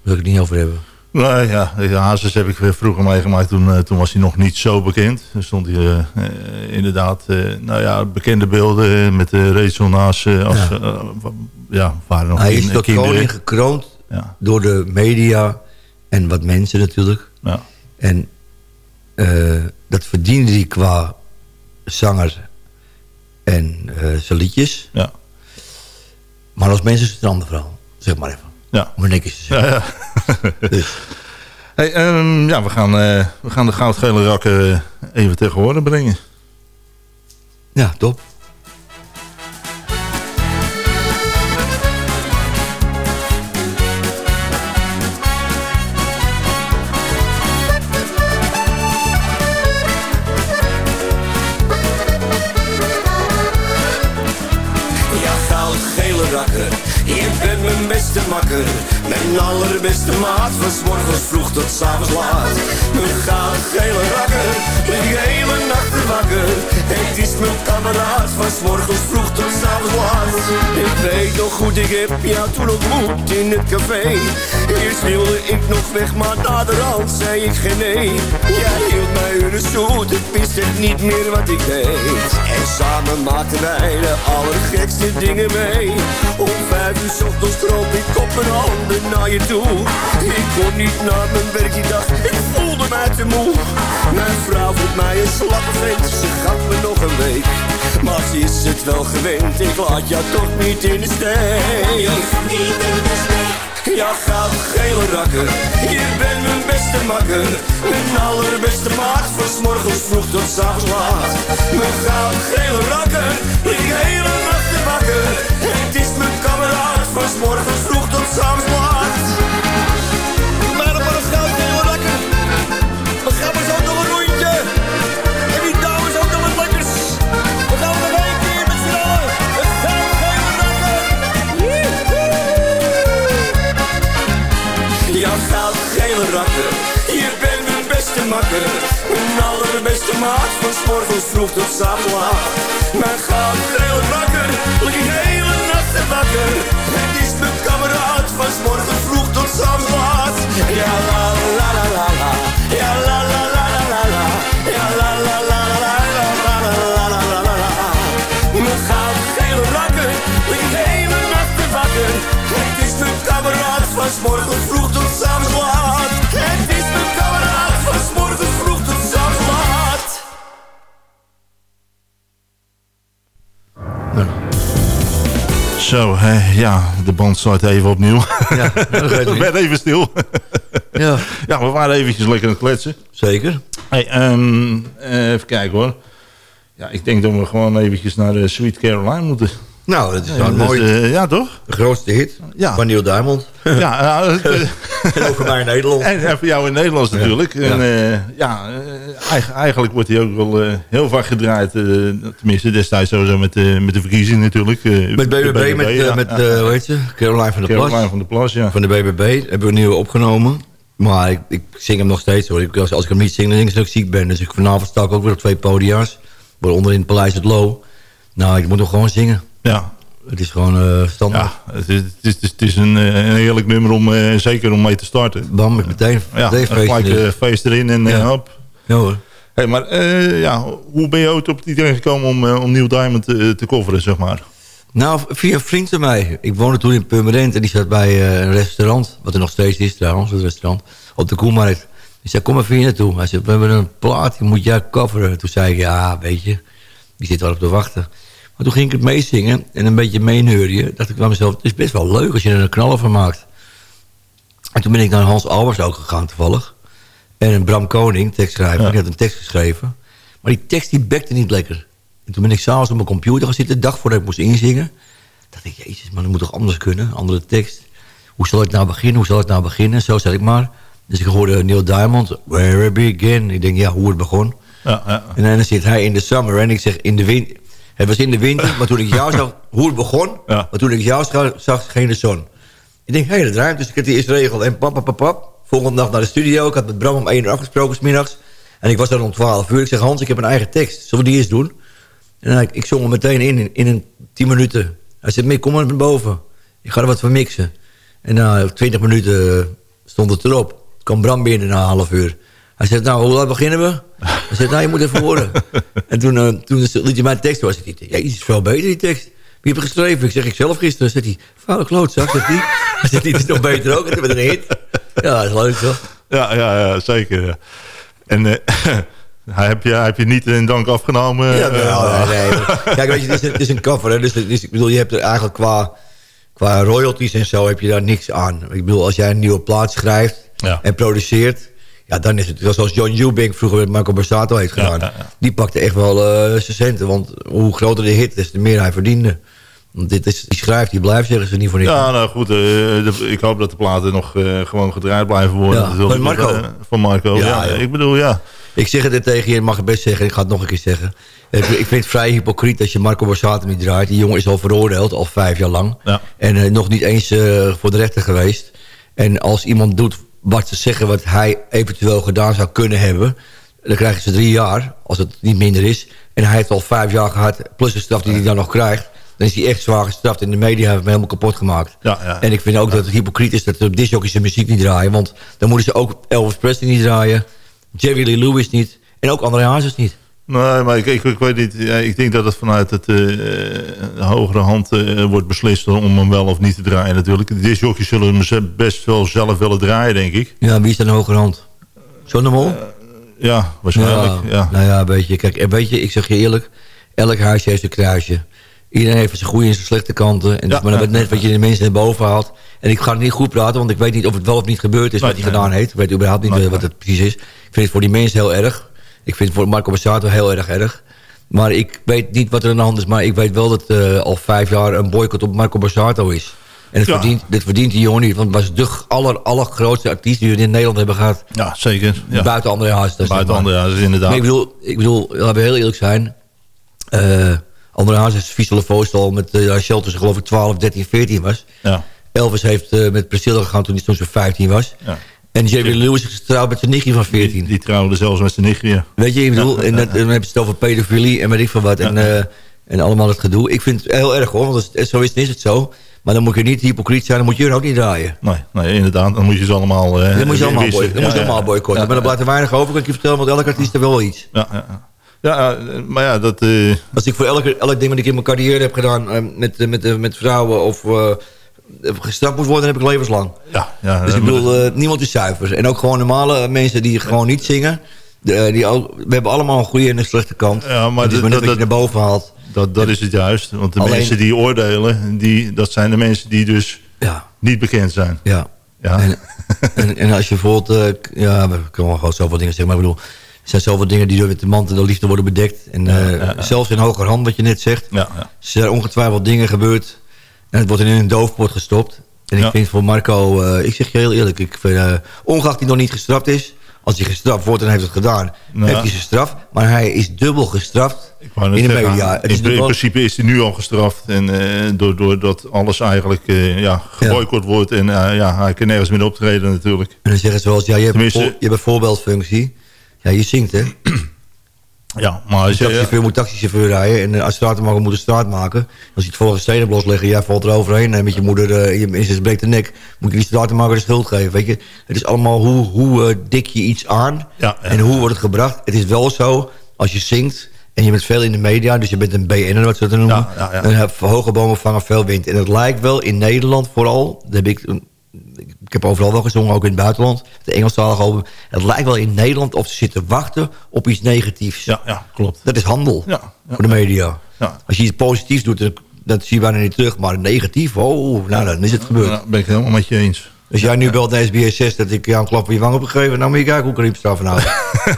wil ik het niet over hebben. Nou ja, Hazes heb ik vroeger meegemaakt. Toen, eh, toen was hij nog niet zo bekend. Toen stond hij eh, inderdaad, nou ja, bekende beelden met de Rachel naast. als, Ja. ja. waren nog hij is kinderen. koning gekroond Ja, door de media en wat mensen natuurlijk. Ja, En eh, dat verdiende hij qua zanger en eh, zijn liedjes. ja, Maar als mensen is het een ander verhaal. Zeg maar even. ja. Om netjes te zeggen. ja, ja. Dus, Hey, ehm, ja we, gaan, eh, we gaan de goudgele rakken even tegen horen brengen. ja, top. Mijn allerbeste maat, van morgens vroeg tot 's avonds laat. Mijn goudgele rakker, lig hele nacht wakker. Het is mijn kameraad, van morgens Ik weet nog goed, ik heb jou toen ontmoet in het café. Eerst wilde ik nog weg, maar naderhand zei ik geen nee. Jij hield mij uren zoet, ik wist echt niet meer wat ik deed. En samen maakten wij de allergekste dingen mee. Om vijf uur ochtends kroop ik op mijn handen naar je toe. Ik kon niet naar mijn werk die dag, ik voelde mij te moe. Mijn vrouw vond mij een slappe vent, ze gaf me nog een week. Maar ze is het wel gewend, ik laat jou toch niet in de steek. Ja, goud gele rakker, je bent mijn beste makker. Mijn allerbeste maat, van 's morgens vroeg tot 's avonds laat. Mijn goud gele rakker, ik hele nacht te wakker. Het is mijn kameraad, van 's morgens vroeg tot 's avonds laat. Mijn. Mijn allerbeste maat, van morgens vroeg tot 's avonds laat. Mijn goud gele rakker, lig ik hele nacht te wakker. Het is mijn kameraad, van morgens vroeg tot 's avonds laat. Ja, la la la la la, ja la la la la la la, ja la la la la la la la la la la la la. Mijn goud gele rakker, lig ik hele nacht te wakker. Het is mijn kameraad, van 's morgens vroeg tot 's avonds laat. Zo, hè, ja, de band staat even opnieuw. Ja, even stil. Ja, ja, we waren eventjes lekker aan het kletsen. zeker. Hey, ehm, eh, even kijken hoor. Ja, ik denk dat we gewoon eventjes naar de Sweet Caroline moeten. Nou, dat is wel dus, mooi. eh, ja, toch? De grootste hit Ja. van Neil Diamond. Ja, ja, eh, en ook voor mij in Nederland. en, en voor jou in Nederlands natuurlijk. Ja. En, eh, ja, eh, eigen- eigenlijk wordt hij ook wel eh, heel vaak gedraaid. eh, tenminste, destijds sowieso met, de met de verkiezingen natuurlijk. eh, Met BBB, met, eh, met eh, hoe heet ze? Caroline van der Plas. Caroline van der Plas, ja. Van de BBB hebben we een nieuwe opgenomen. Maar ik, ik zing hem nog steeds hoor. Ik, als, als ik hem niet zing, dan denk ik dat ik ziek ben. Dus ik, vanavond sta ik ook weer op twee podia's. Waaronder in het Paleis het Loo. Nou, ik moet nog gewoon zingen. Ja, Het is gewoon eh standaard. ja het, is, het, is, het is een, eh, een heerlijk nummer om eh, zeker om mee te starten. Bam, ik meteen. Ja, gelijk feest erin en Ja. hop. Ja hoor. Hey, maar ja, hoe ben je ooit op het idee gekomen om, om Neil Diamond te, te coveren, zeg maar? Nou, via een vriend van mij. Ik woonde toen in Purmerend en die zat bij een restaurant. Wat er nog steeds is trouwens, het restaurant. Op de Koemarkt. Ik zei, kom even hier naartoe. Hij zei, we hebben een plaat, die moet jij coveren. Toen zei ik, ja, weet je, die zit wel op te wachten. Maar toen ging ik het meezingen en een beetje meeneurien. dacht ik bij mezelf, het is best wel leuk als je er een knallen van maakt. En toen ben ik naar Hans Albers ook gegaan toevallig. En Bram Koning, tekstschrijver, die had een tekst geschreven. Maar die tekst die bekte niet lekker. En toen ben ik s'avonds op mijn computer gaan zitten, de dag voordat ik moest inzingen. dacht ik, jezus man, dat moet toch anders kunnen, andere tekst. Hoe zal ik nou beginnen, hoe zal ik nou beginnen? Zo zat ik maar. Dus ik hoorde Neil Diamond, Where I Begin. Ik denk, ja, hoe het begon. Ja, ja. En dan zit hij in de summer en ik zeg, in de wind. Het was in de winter, maar toen ik jou zag, hoe het begon. Ja. Maar toen ik jou zag, zag geen de zon. Ik denk, hé, hey, dat ruimt. Dus ik heb die eerst regel. En pap, pap, pap, pap. Volgende dag naar de studio. Ik had met Bram om 1 uur afgesproken, smiddags. En ik was dan om 12 uur. Ik zeg, Hans, ik heb een eigen tekst. Zullen we die eens doen? En ik, ik zong hem meteen in, in, in een 10 minuten. Hij zei, Mick, kom maar naar boven. Ik ga er wat van mixen. En na 20 minuten stond het erop. Toen kwam Bram binnen na een half uur. Hij zegt, nou, hoe laat beginnen we? Hij zegt, nou, je moet even horen. en toen, uh, toen liet hij mijn tekst horen. Hij zegt, ja, is veel beter, die tekst. Wie heb je geschreven? Ik zeg, ik zelf gisteren. Zegt hij, vuile klootzak, zegt hij. Hij zegt, dit is nog beter ook. En toen werd een hit. Ja, dat is leuk, toch? Ja, ja, ja zeker. Ja. En uh, heb, je, heb je niet in dank afgenomen? Ja, wel, nee, nee. Kijk, weet je, het is een, het is een cover. Hè, dus, dus, ik bedoel, je hebt er eigenlijk qua, qua royalties en zo heb je daar niks aan. Ik bedoel, als jij een nieuwe plaat schrijft ja. en produceert... Ja, dan is het zoals John Eubank vroeger met Marco Borsato heeft gedaan. Ja, ja, Die pakte echt wel uh, zijn centen. Want hoe groter de hit is, de meer hij verdiende. Want dit is, die schrijft, die blijft, zeggen ze niet voor niks. Ja, nou goed. Uh, de, ik hoop dat de platen nog uh, gewoon gedraaid blijven worden. Ja, van Marco. van Marco, ja, Ik bedoel, ja. Ik zeg het tegen je, ik mag het best zeggen. Ik ga het nog een keer zeggen. Ik, ik vind het vrij hypocriet als je Marco Borsato niet draait. Die jongen is al veroordeeld, al vijf jaar lang. En nog niet eens voor de rechter geweest. En als iemand doet wat ze zeggen wat hij eventueel gedaan zou kunnen hebben... dan krijgen ze drie jaar, als het niet minder is. En hij heeft al vijf jaar gehad, plus de straf die hij dan nog krijgt... dan is hij echt zwaar gestraft. En de media heeft hem helemaal kapot gemaakt. Ja, ja. En ik vind ook dat het hypocriet is dat de discjockeys zijn muziek niet draaien. Want dan moeten ze ook Elvis Presley niet draaien... Jerry Lee Lewis niet en ook André Hazes niet. Nee, maar ik, ik, ik, weet niet. Ja, ik denk dat het vanuit het, uh, de hogere hand uh, wordt beslist om hem wel of niet te draaien natuurlijk. De discjockeys zullen hem best wel zelf willen draaien, denk ik. Ja, wie is dan de hogere hand? Uh, ja, waarschijnlijk. Ja, ja. Nou ja, weet je, kijk, weet je, ik zeg je eerlijk, elk huisje heeft een kruisje. Iedereen heeft zijn goede en zijn slechte kanten. En dus, ja, maar dat net wat je de mensen naar boven haalt. En ik ga het niet goed praten, want ik weet niet of het wel of niet gebeurd is... Nee, wat hij nee, gedaan nee. heeft. Ik weet überhaupt niet wat het precies is. Ik vind het voor die mensen heel erg. Ik vind Marco Borsato heel erg erg. Maar ik weet niet wat er aan de hand is. Maar ik weet wel dat uh, al vijf jaar een boycott op Marco Borsato is. En het Ja. verdient, dit verdient die jongen niet. Want het was de aller, allergrootste artiest die we in Nederland hebben gehad. Ja, zeker. Ja. Buiten dat is Buiten maar. andere, dat is inderdaad. Nee, ik bedoel, ik bedoel, laten we heel eerlijk zijn. Eh André Hazes is Vies al met uh, Rachel tussen geloof ik 12, 13, 14 was. Ja. Elvis heeft eh, met Priscilla gegaan toen hij toen ze 15 was. Ja. En Jerry Lewis is getrouwd met zijn nichtje van 14. Die, die trouwden zelfs met zijn nichtje. ja. Weet je, ik bedoel, en dat, dan hebben ze het over pedofilie en weet ik veel wat. En, eh, en allemaal het gedoe. Ik vind het heel erg hoor, want zo is, het zo. Maar dan moet je niet hypocriet zijn, dan moet je er ook niet draaien. Nee, nee, inderdaad. Dan moet je ze allemaal... eh, Dan moet je allemaal, boy, dan Ja, moet je allemaal boycotten. Maar dan blijft er weinig over, kan ik je vertellen, want elke artiest heeft wel iets. Ja, ja, ja. eh, maar ja, dat... Als ik voor elke, elk ding wat ik in mijn carrière heb gedaan met, met, met vrouwen of gestraft moet worden, dan heb ik levenslang. ja, ja, Dus ik bedoel, eh, niemand is zuiver. En ook gewoon normale mensen die gewoon niet zingen. De, eh, die ook, we hebben allemaal een goede en een slechte kant. Ja, maar het is dat- maar net dat- je naar boven haalt. dat, dat is het juist. Want de Alleen- mensen die oordelen, die, dat zijn de mensen die dus Ja, niet bekend zijn. ja. Ja, En, en, en als je bijvoorbeeld... eh, ja, we kunnen gewoon zoveel dingen zeggen. Maar ik bedoel, er zijn zoveel dingen die door met de mantel de liefde worden bedekt. En zelfs in hoger hand, wat je net zegt. ja, ja. Er zijn ongetwijfeld dingen gebeurd. En het wordt in een doofpot gestopt. En ik Ja. vind voor Marco, eh, ik zeg je heel eerlijk, ik vind, eh, ongeacht hij nog niet gestraft is, als hij gestraft wordt, dan heeft het gedaan. Heeft hij zijn straf, maar hij is dubbel gestraft Ik wou net in de zeggen, media. Het in, is in principe is hij nu al gestraft. En eh, door- doordat alles eigenlijk ja, geboycott wordt. En ja, hij kan nergens meer optreden natuurlijk. En dan zeggen ze wel eens, ja, je hebt, Tenminste- je hebt een voorbeeldfunctie. Ja, je zingt, hè? Ja, maar als Een je, taxichauffeur moet taxichauffeur rijden. En eh, als straatmaker moet een straat maken. Als je het volgens steden losleggen, jij valt er overheen. En met je moeder, eh, je breekt de nek. Moet je die straatmaker de schuld geven, weet je. Het is allemaal hoe, hoe eh, dik je iets aan. Ja, ja. En hoe wordt het gebracht. Het is wel zo, als je zingt... En je bent veel in de media, dus je bent een BN'er, wat ze dat noemen. Ja, ja, ja. Dan heb hoge bomen vangen veel wind. En het lijkt wel in Nederland vooral... Dat heb ik, ik heb overal wel gezongen, ook in het buitenland. De Engelstalige album. Het lijkt wel in Nederland of ze zitten wachten op iets negatiefs. Ja, ja klopt. Dat is handel Ja, ja. voor de media. Als je iets positiefs doet, dan- dat zie je bijna niet terug. Maar negatief, oh, nou dan is het gebeurd. Ja, ben ik helemaal met je eens. Als jij nu belt naar SBS 6 dat ik jou een klap op je wang heb gegeven... nou moet je kijken hoe ik er straf van houden.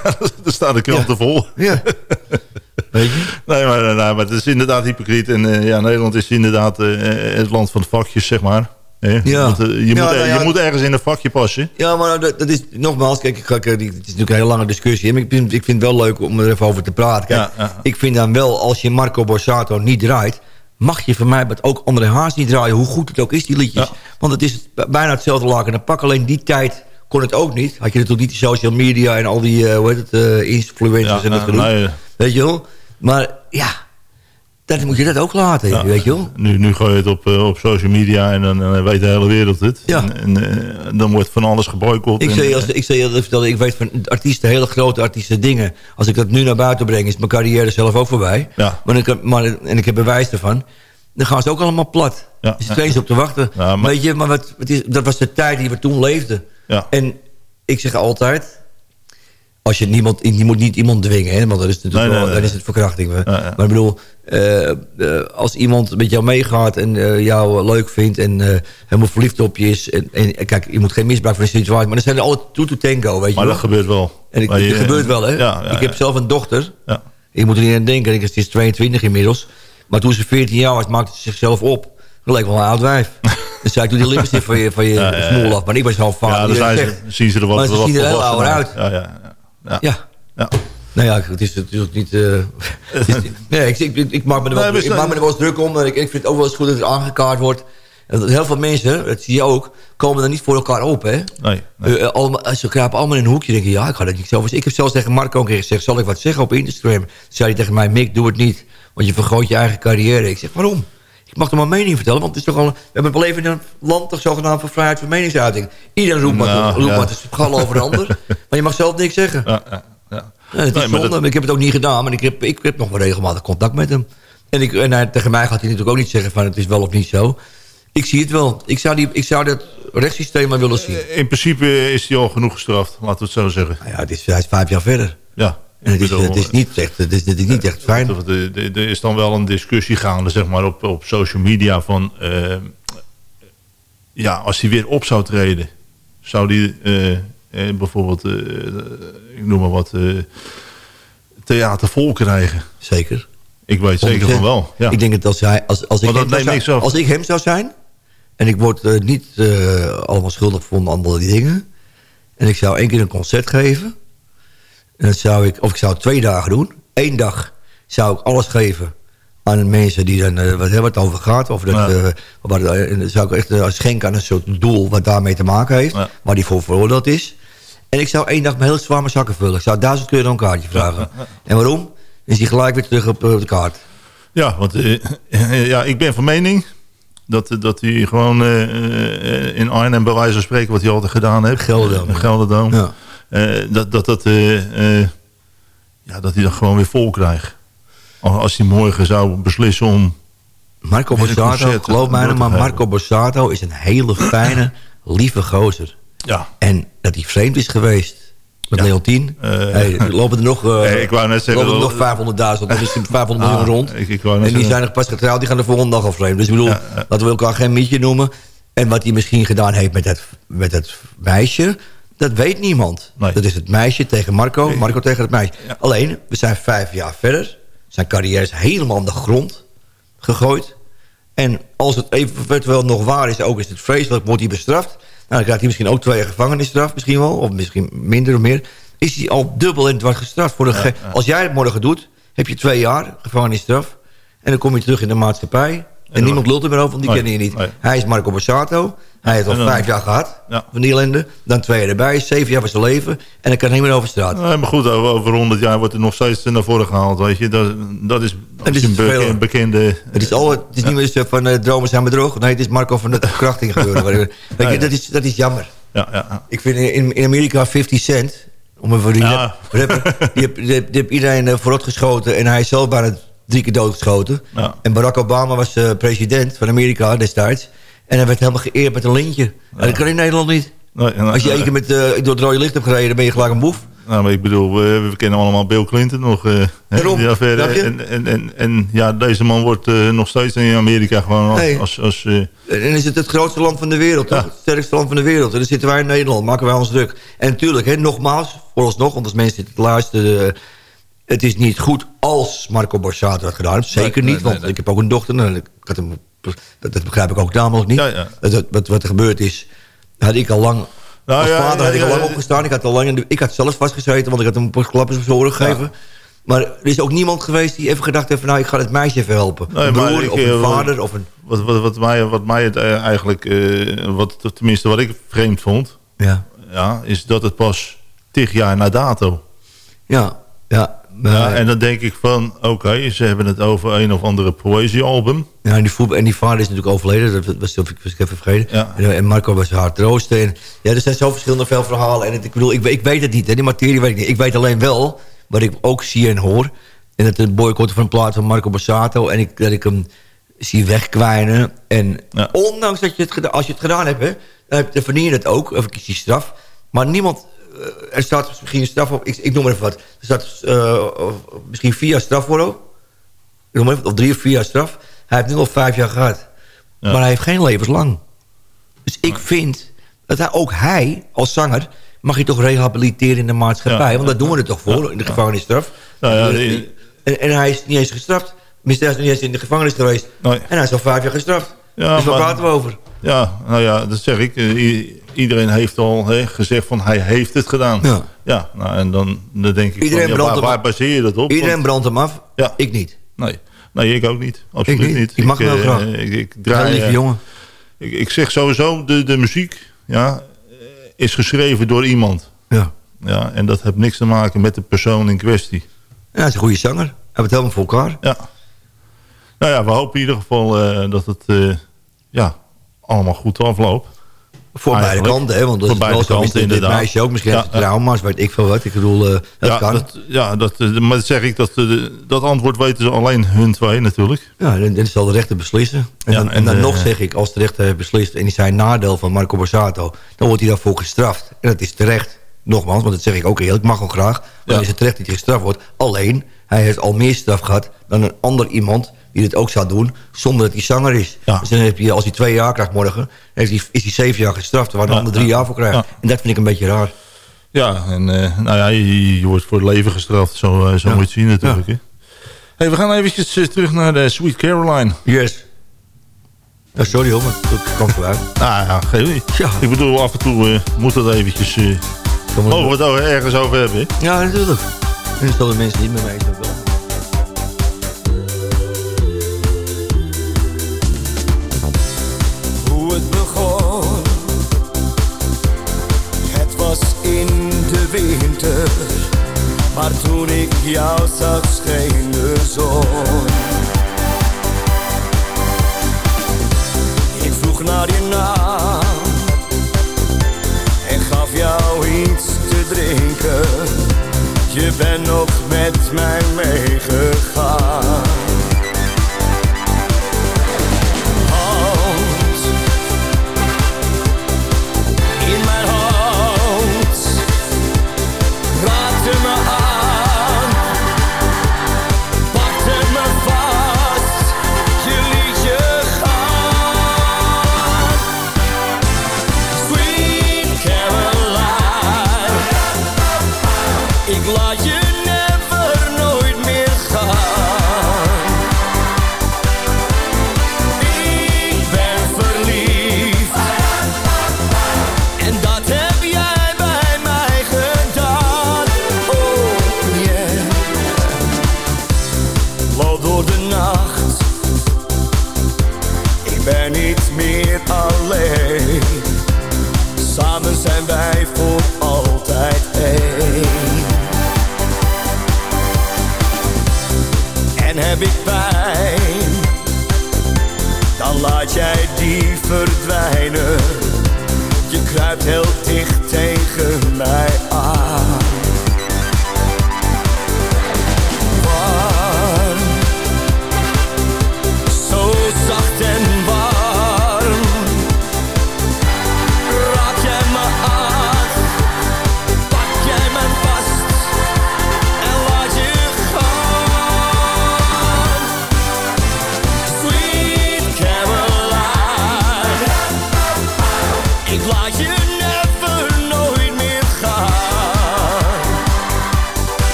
er staat de kranten vol. Ja. Weet je? Nee, maar, nee, maar het is inderdaad hypocriet. En eh, ja, Nederland is inderdaad eh, het land van de vakjes, zeg maar. Ja. Eh, je, Ja, moet, nou ja. je moet ergens in een vakje passen. Ja, maar dat, dat is nogmaals, kijk, ik, ik- het is natuurlijk een hele lange discussie. Maar ik vind, ik vind het wel leuk om er even over te praten. Kijk, Ja, ik vind dan wel, als je Marco Borsato niet draait... mag je van mij met ook André Haas niet draaien. Hoe goed het ook is, die liedjes. Want het is bijna hetzelfde laken en pak. Alleen die tijd kon het ook niet. Had je natuurlijk niet die social media en al die, eh, hoe heet het, eh, influencers en dat nee, Weet je wel? Maar ja, dan moet je dat ook laten, Ja. weet je wel? Nu, nu gooi je het op, eh, op social media en dan eh, weet de hele wereld het. Ja. En, en, eh, dan wordt van alles geboycott. Ik en, zou je, als, ik zou je dat vertellen, ik weet van artiesten, hele grote artiesten dingen. Als ik dat nu naar buiten breng, is mijn carrière zelf ook voorbij. Ja. Maar ik, maar, en ik heb bewijs ervan. Dan gaan ze ook allemaal plat. Ja. Er eens op te wachten. Ja, maar- Weet je, maar wat, wat is, dat was de tijd die we toen leefden. Ja. En ik zeg altijd... Als je, niemand, je moet niet iemand dwingen, hè, want dan is het, natuurlijk Nee, wel- nee. dan is het verkrachting. hè. Ja, ja. Maar ik bedoel, eh, eh, als iemand met jou meegaat en eh, jou leuk vindt en helemaal verliefd op je is. En, en kijk, je moet geen misbruik van de situatie, maar er zijn er altijd toe to tango, weet je maar wel. dat gebeurt wel. En ik, je- het gebeurt wel, hè. Ja, ik heb zelf een dochter. Ja. Je moet er niet aan denken, ik is 22 inmiddels. Maar toen ze 14 jaar was, maakte ze zichzelf op. Dat leek wel een oud wijf. dus zei ik, doe die lipstift van je, van je smoel af. Maar ik was gewoon vader. Ja, dan dat zien ze er wat Maar ze zien er heel volwassener ouder uit. Ja, ja, ja. ja. Nou ja, het is natuurlijk niet... eh, het is- nee, ik, ik, ik, maak me er wel, Nee, we ik maak me er wel eens druk om. en Ik, ik vind het ook wel eens goed dat het aangekaart wordt. En heel veel mensen, dat zie je ook, komen er niet voor elkaar op, hè? Nee, nee. Eh, allemaal, ze kruipen allemaal in een hoekje. denken, ja, ik ga dat niet zelf. Ik heb zelfs tegen Marco een keer gezegd, zal ik wat zeggen op Instagram? Toen zei hij tegen mij, Mick, doe het niet. Want je vergroot je eigen carrière. Ik zeg, waarom? Ik mag er maar mening vertellen, want het is toch al, we hebben wel even in een land toch zogenaamd voor vrijheid van meningsuiting. Iedereen roept maar, Nou, roept ja. maar te schallen over een ander. Maar je mag zelf niks zeggen. Ja, ja, ja. Ja, het is Nee, zonde, maar ik heb het ook niet gedaan. Maar ik heb, ik heb nog wel regelmatig contact met hem. En, ik, en hij, tegen mij gaat hij natuurlijk ook niet zeggen van het is wel of niet zo. Ik zie het wel. Ik zou, die, ik zou dat rechtssysteem maar willen zien. In principe is hij al genoeg gestraft, laten we het zo zeggen. Nou ja, het is, hij is vijf jaar verder. Ja. En het is, bedoel, het is niet echt, het is, het is niet echt fijn. Er, er- is dan wel een discussie gaande zeg maar, op, op social media van... eh, ja, als hij weer op zou treden... zou hij eh, eh, bijvoorbeeld, eh, ik noem maar wat... eh theater vol krijgen. Zeker. Ik weet zeker van wel. Ja. Ik denk dat als, hij, als, als, ik hem zou als ik hem zou zijn... en ik word eh, niet eh, allemaal schuldig gevonden aan al die dingen... en ik zou één keer een concert geven... en zou ik, of ik zou twee dagen doen. Eén dag zou ik alles geven aan de mensen die dan... eh, wat hebben het over gaat. Of dat, Ja. eh, waar, eh, zou ik echt schenken aan een soort doel... wat daarmee te maken heeft. Ja. Waar die voor veroordeeld is. En ik zou één dag mijn heel zwaar mijn zakken vullen. Ik zou duizend euro een kaartje vragen. En waarom? Is hij gelijk weer terug op, op de kaart. Ja, want ja, ik ben van mening dat, dat hij gewoon in Arnhem bij wijze van spreken wat hij altijd gedaan heeft. Gelderdoom. Ja. Eh, dat, dat, dat, eh, eh, ja, dat hij dat gewoon weer vol krijgt. Al- Als hij morgen zou beslissen om... Marco Borsato, geloof mij maar. Marco Borsato is een hele fijne, lieve gozer. Ja, En dat hij vreemd is geweest met Ja. Leontien. Hey, er lopen er nog, Eh, ik wou net zeggen, lopen er dat- nog 500.000, dan is er 500 miljoen Ah, rond. ik- ik wou net en die zeggen- zijn nog pas getrouwd, die gaan de volgende dag al vreemd. Dus ik bedoel, Ja, laten we elkaar geen mietje noemen. En wat hij misschien gedaan heeft met het, met het meisje... dat weet niemand. Nee. Dat is het meisje tegen Marco, Nee. Marco tegen het meisje. Ja. Alleen, we zijn vijf jaar verder. Zijn carrière is helemaal aan de grond gegooid. En als het eventueel nog waar is, ook is het vreselijk, wordt hij bestraft. Nou, dan krijgt hij misschien ook twee jaar gevangenisstraf, misschien wel. Of misschien minder of meer. Is hij al dubbel en dwars gestraft. Voor de Als jij het morgen doet, heb je twee jaar gevangenisstraf. En dan kom je terug in de maatschappij. En, niemand lult er meer over, want die Nee, kennen je niet. nee. Hij is Marco Borsato. Hij heeft al dan- vijf jaar gehad Ja. van die ellende. Dan twee jaar erbij, zeven jaar van zijn leven. En dan kan hij niet meer over straat. Nee, maar goed, over, 100 jaar wordt er nog steeds naar voren gehaald, weet je. Dat, dat is, dat is een het beke- veel. bekende... Het is, al, het is niet meer zo van uh, dromen zijn bedrog. Nee, het is Marco van de verkrachting gebeuren. Weet je, dat, is, dat is jammer. Ja, ja. Ik vind in, in Amerika 50 Cent... om even die Ja. rap- rapper, die, die, die heeft iedereen uh, vooruit geschoten... en hij is zelf bijna drie keer doodgeschoten. Ja. En Barack Obama was uh, president van Amerika destijds. En hij werd helemaal geëerd met een lintje. En dat kan in Nederland niet. Nee, Als je één keer met, eh, door het rode licht hebt gereden, dan ben je gelijk een boef. Nou, maar ik bedoel, we, we kennen allemaal Bill Clinton nog. Daarom, die affaire. En, en, en, en ja, deze man wordt eh, nog steeds in Amerika gewoon als... Als, als En is het het grootste land van de wereld, toch? Het sterkste land van de wereld. En dan zitten wij in Nederland, maken wij ons druk. En natuurlijk, hè, nogmaals, vooralsnog, want als mensen zitten te luisteren... het is niet goed als Marco Borsato dat gedaan heeft. Zeker Nee, niet, want nee, ik heb ook een dochter. En ik had hem, dat, dat begrijp ik ook namelijk niet. Ja, ja. Dat, wat, wat er gebeurd is, had ik al lang... Nou, als vader had ik al lang opgestaan. Ik had, al lang in de- ik had zelf vastgezeten, want ik had hem een paar klappen op zijn oren gegeven. Maar er is ook niemand geweest die even gedacht heeft... van, nou, ik ga het meisje even helpen. Nee, een broer ik, of een eh, vader of een... wat, wat, wat mij, wat mij het eh, eigenlijk... eh, wat, tenminste, wat ik vreemd vond... Ja, Ja, is dat het pas tig jaar na dato... ja, ja. Ja, en dan denk ik van, oké, ze hebben het over een of andere poëziealbum. Ja, en die, voetbal, en die vader is natuurlijk overleden. Dat was, was, was ik even vergeten. Ja. En, en Marco was haar troosten. En, ja, er zijn zo verschillende veel verhalen. En het- ik bedoel, ik, ik weet het niet. Hè, die materie weet ik niet. Ik weet alleen wel, wat ik ook zie en hoor... en dat een boycott van een plaat van Marco Borsato... en ik, dat ik hem zie wegkwijnen. En Ja. ondanks dat je het, als je het gedaan hebt... Hè, dan, verdien je het ook, of kies die straf. Maar niemand... eh, er staat misschien straf op... Ik, ik noem maar even wat. Er staat eh, misschien vier jaar straf voor ook. Ik noem maar even, of drie of vier jaar straf. Hij heeft nu al vijf jaar gehad. Ja. Maar hij heeft geen levenslang. Dus ik vind dat hij, ook hij, als zanger... mag je toch rehabiliteren in de maatschappij. Ja. Want daar doen we het toch voor, Ja. in de gevangenisstraf. Nou ja, die- en, en hij is niet eens gestraft. Hij is niet eens in de gevangenis geweest. Nee. En hij is al vijf jaar gestraft. Ja, dus waar maar- praten we over? Ja, nou ja, dat zeg ik. Eh, i- iedereen heeft al gezegd van hij heeft het gedaan. Ja. Ja, nou, en dan, dan denk ik Iedereen van, ja, waar, waar baseer je dat op? Iedereen Want- brandt hem af. Ja. Ik niet. nee. nee, ik ook niet. Absoluut Ik niet. niet. Ik mag heel eh, graag. Ik, ik draai, lieve eh, jongen. ik, ik zeg sowieso, de, de muziek ja, is geschreven door iemand. Ja. Ja, en dat heeft niks te maken met de persoon in kwestie. Ja, hij is een goede zanger. Hij heeft het helemaal voor elkaar. Ja. Nou ja, we hopen in ieder geval dat het ja, allemaal goed afloopt. Voor beide kanten, hè? Want dat Voor is wel beide zo, kanten, dit- inderdaad. meisje ook. Misschien Ja, trauma's, weet ik veel wat. Ik bedoel, eh, dat ja, kan. dat, ja dat, eh, maar dat zeg ik, dat, eh, dat antwoord weten ze alleen hun twee natuurlijk. Ja, dan, dan zal de rechter beslissen. En Ja, dan, en en, dan nog zeg ik, als de rechter beslist... en die zijn nadeel van Marco Borsato... dan wordt hij daarvoor gestraft. En dat is terecht. Nogmaals, want dat zeg ik ook eerlijk. Ik mag hem graag. Maar Ja. is het terecht dat hij gestraft wordt. Alleen, hij heeft al meer straf gehad... dan een ander iemand die dit ook zou doen... zonder dat hij zanger is. Ja. Dus dan heb je, als hij twee jaar krijgt morgen... heeft hij, is hij zeven jaar gestraft... waar de Ja, ander drie ja. jaar voor krijgt. En dat vind ik een beetje raar. Ja, en eh, nou ja, je, je wordt voor het leven gestraft. Zo, eh, zo moet je het zien natuurlijk. Hè. Hey, we gaan eventjes eh, terug naar de Sweet Caroline. Yes. Ja, sorry hoor, maar dat kan vooruit. Nou ja, geen niet. Ik bedoel, af en toe moet dat eventjes... mogen we het ergens over hebben, hè? Ja, natuurlijk. En dan zullen mensen niet meer wel. Winter, maar toen ik jou zag scheen de zon. Ik vroeg naar je naam en gaf jou iets te drinken. Je bent nog met mij meegegaan.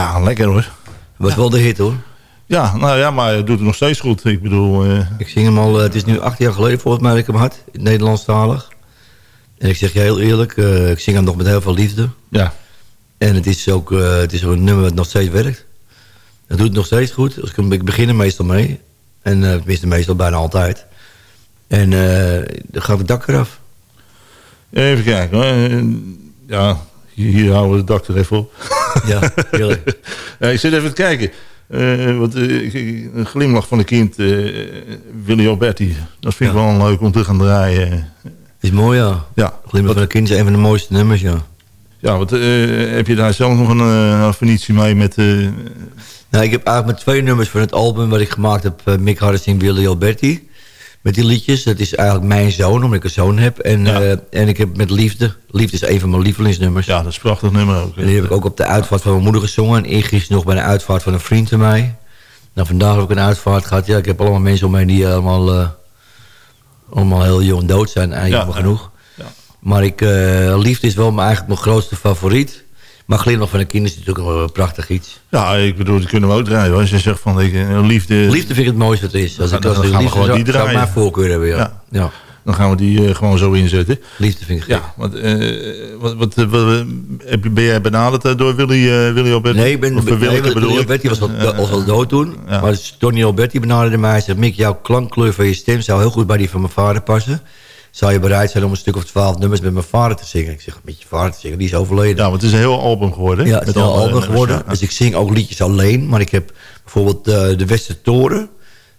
Ja, lekker hoor. Was wel de hit hoor. Ja, nou ja, maar hij doet het nog steeds goed. Ik bedoel... eh, Ik zing hem al, eh, het is nu acht jaar geleden volgens mij dat ik hem had. Het Nederlandstalig. En ik zeg je heel eerlijk, eh, ik zing hem nog met heel veel liefde. ja. En het is ook het is ook een nummer dat nog steeds werkt. Het doet het nog steeds goed. Als ik, begin er meestal mee. En uh, tenminste meestal bijna altijd. En dan gaat het dak eraf. Even kijken hoor. Ja, hier, houden we het dak er even op. Ja, heerlijk. Ja, ik zit even te kijken. Ik- een glimlach van een kind, eh Willy Alberti. Dat vind ik Ja. wel leuk om te gaan draaien. Is mooi ja. Ja, Glimlach van een kind is een van de mooiste nummers ja. ja wat, heb je daar zelf nog een uh, affinitie mee met... Nou, ik heb eigenlijk maar twee nummers van het album wat ik gemaakt heb. Mick Harding, Willy Alberti. Met die liedjes. Dat is eigenlijk mijn zoon, omdat ik een zoon heb. En, Ja. eh, en ik heb met Liefde. Liefde is een van mijn lievelingsnummers. ja, dat is een prachtig nummer ook. En die heb ik ook op de uitvaart van mijn moeder gezongen. En eergisteren nog bij de uitvaart van een vriend van mij. Nou, vandaag heb ik een uitvaart gehad. Ja, ik heb allemaal mensen om mij die allemaal, eh, allemaal heel jong dood zijn. Eigenlijk Ja, maar genoeg. ja. Maar ik, eh, Liefde is wel mijn, eigenlijk mijn grootste favoriet. Maar Glimlach van een kind is natuurlijk wel een prachtig iets. Ja, ik bedoel, die kunnen we ook draaien. Als je zegt van ik, eh, liefde, Liefde vind ik het mooiste wat er is. Als Dan ik als gaan ik we gewoon zou, die zou ik draaien. mijn voorkeur hebben, ja. Ja. ja. dan gaan we die eh, gewoon zo inzetten. Liefde vind ik gek. Ja, want, eh, wat, wat, eh, wat, ben jij benaderd eh, door Willy, eh, Willy Alberti? Nee, ik ben, Of, eh, nee, Willy ik? Alberti was al, Eh, was al dood toen. ja. Maar Tony Alberti benaderde mij. Hij zei, Mick, jouw klankkleur van je stem zou heel goed bij die van mijn vader passen. Zou je bereid zijn om een stuk of twaalf nummers met mijn vader te zingen? Ik zeg, met je vader te zingen? Die is overleden. Ja, want het is een heel album geworden. hè? Ja, het is een alle album geworden. ja. Dus ik zing ook liedjes alleen. Maar ik heb bijvoorbeeld eh, de Westertoren.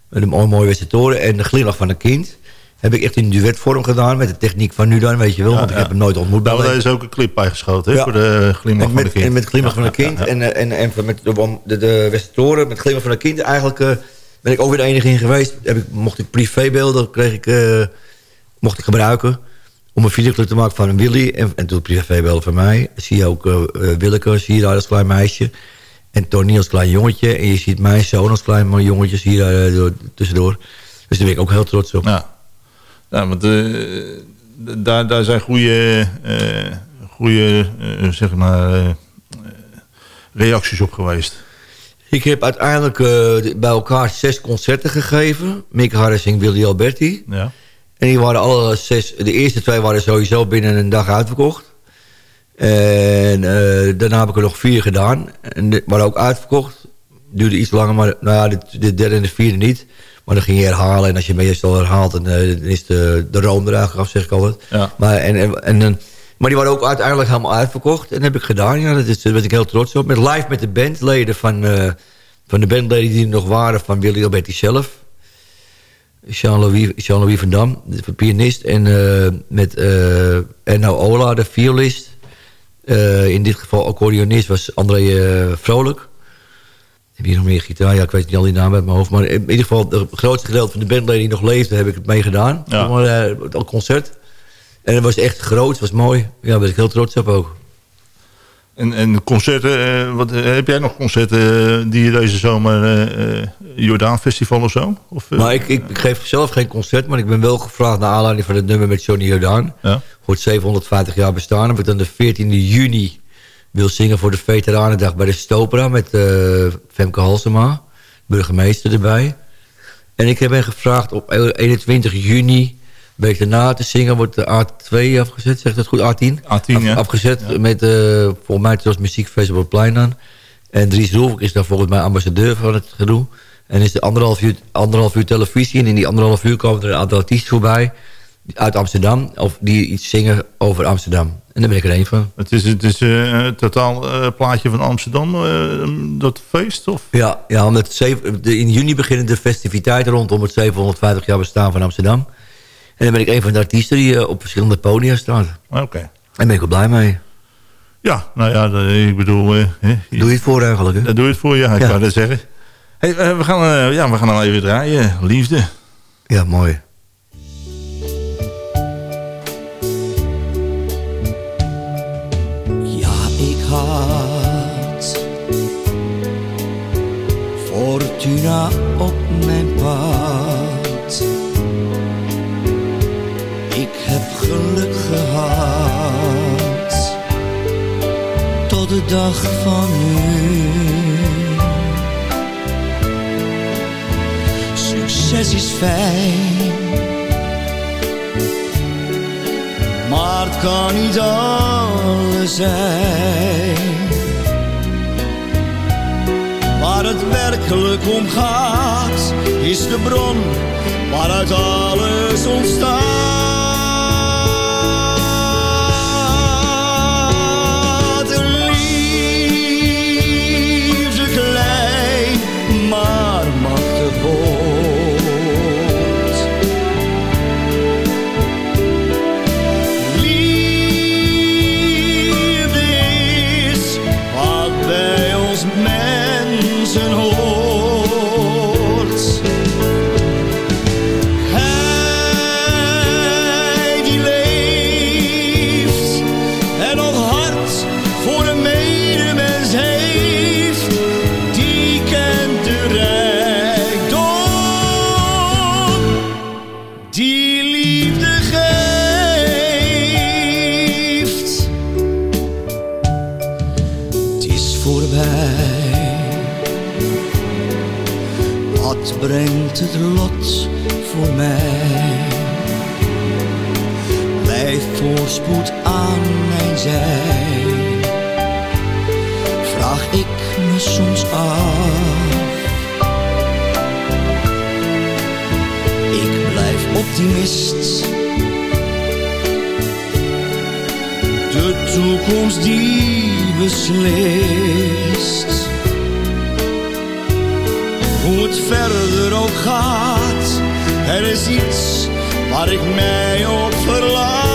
Een mooie, Westertoren. En de Glimlach van een kind. Heb ik echt in duetvorm gedaan. Met de techniek van nu dan, weet je wel. Ja, want ik heb hem nooit ontmoet. Nou, daar is ook een clip bij geschoten hè, voor de glimlach En van de kind. en met Glimlach van een kind. ja. En, eh, en, en met de, de, de Westertoren, met Glimlach van een kind. Eigenlijk eh, ben ik ook weer de enige in geweest. Heb ik, mocht ik privébeelden kreeg ik, eh, mocht ik gebruiken. Om een videoclip te maken van een Willy. En, en toen privébeelden van mij. Zie je ook eh, Willeke, zie je daar als klein meisje. En Tony als klein jongetje. En je ziet mijn zoon als klein jongetje. Zie je daar eh, door- tussendoor. Dus daar ben ik ook heel trots op. Ja, ja want daar, daar zijn goede, goede zeg maar, reacties op geweest. Ik heb uiteindelijk bij elkaar zes concerten gegeven. Mick Harris en Willy Alberti. Ja. En die waren alle zes... De eerste twee waren sowieso binnen een dag uitverkocht. En eh, daarna heb ik er nog vier gedaan. En die waren ook uitverkocht. Duurde iets langer, maar nou ja, de, de derde en de vierde niet. Maar dan ging je herhalen. En als je meestal herhaalt, dan, eh, dan is de, de room er eigenlijk af, zeg ik altijd. Ja. Maar, en, en, en, dan- maar die waren ook uiteindelijk helemaal uitverkocht. En dat heb ik gedaan. Ja, dat is, daar ben ik heel trots op. Met live met de bandleden van, eh, van de bandleden die er nog waren. Van Willy Alberti zelf. Jean-Louis Jean van Dam, de pianist. En eh, met eh Erno Ola, de violist. Eh, in dit geval accordeonist was André Vrolijk. Heb je nog meer gitaar? Ja, ik weet niet al die namen uit mijn hoofd. Maar in ieder geval, het grootste gedeelte van de bandleden die nog leefden... heb ik het meegedaan. Ja. Maar, het concert. En het was echt groot, het was mooi. Ja, daar ben ik heel trots op ook. En, en concerten, eh, wat, eh, heb jij nog concerten eh, die je deze zomer, eh, Jordaan Festival of zo? Of, Maar ik, ik, ik geef zelf geen concert, maar ik ben wel gevraagd... naar aanleiding van het nummer met Johnny Jordaan. ja? Voor het 750 jaar bestaan. Heb ik dan de 14e juni wil zingen voor de Veteranendag bij de Stopera... met Femke Halsema, burgemeester erbij. En ik heb hen gevraagd op 21 juni... week daarna te zingen, wordt de A2 afgezet. Zegt dat goed? A10? A10, ja. Afgezet met, eh, volgens mij, het was muziekfestival op het plein dan. En Dries Roelvink is daar volgens mij ambassadeur van het gedoe. En is er anderhalf uur, anderhalf uur televisie. En in die anderhalf uur komen er een aantal artiesten voorbij. Uit Amsterdam. Of die iets zingen over Amsterdam. En daar ben ik er één van. Het is, het is eh, een totaal eh, plaatje van Amsterdam, eh, dat feest, of? Ja, ja omdat in juni beginnen de festiviteiten rondom het 750 jaar bestaan van Amsterdam. En dan ben ik een van de artiesten die eh, op verschillende podia staat. Oké. En daar ben ik wel blij mee. Ja, nou ja, dat- ik bedoel... eh, hè, Doe je het voor eigenlijk, hè? Dat doe je het voor, ja, ik Ja. zou dat zeggen. Hey, eh, we, gaan, eh, ja, we gaan dan even draaien, liefde. Ja, mooi. Ja, ik had Fortuna op mijn pad. Geluk gehad tot de dag van nu. Succes is fijn, maar het kan niet alles zijn. Waar het werkelijk om gaat, is de bron waaruit alles ontstaat. De toekomst die beslist. Hoe het verder ook gaat, er is iets waar ik mij op verlaat.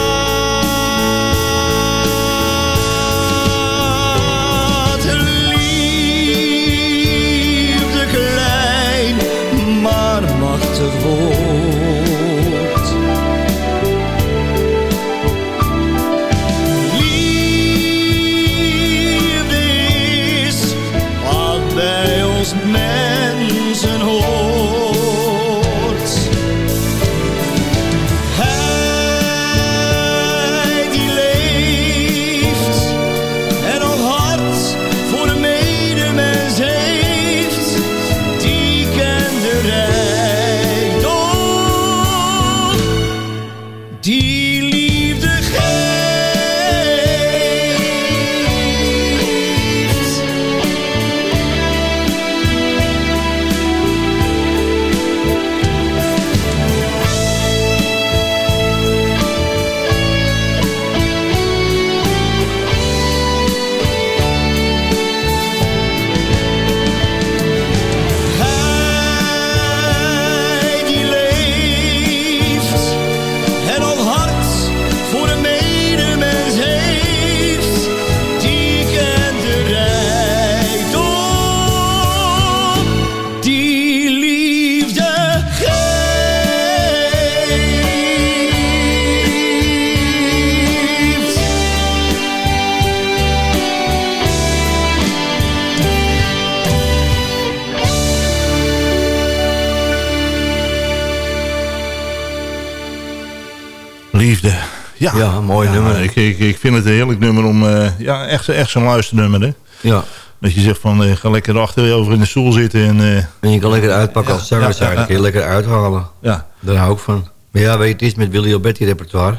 Liefde. Ja, Ja, mooi nummer. Ik, ik, ik vind het een heerlijk nummer om... eh, ja, echt, echt zo'n luisternummer, hè. Ja. Dat je zegt van, eh, ga lekker achter je over in de stoel zitten en... eh, En je kan lekker uitpakken als zanger zijn. ja, Dan kun je ja. lekker uithalen. ja, Daar hou ik van. Maar ja, weet je, het is met Willy Alberti repertoire.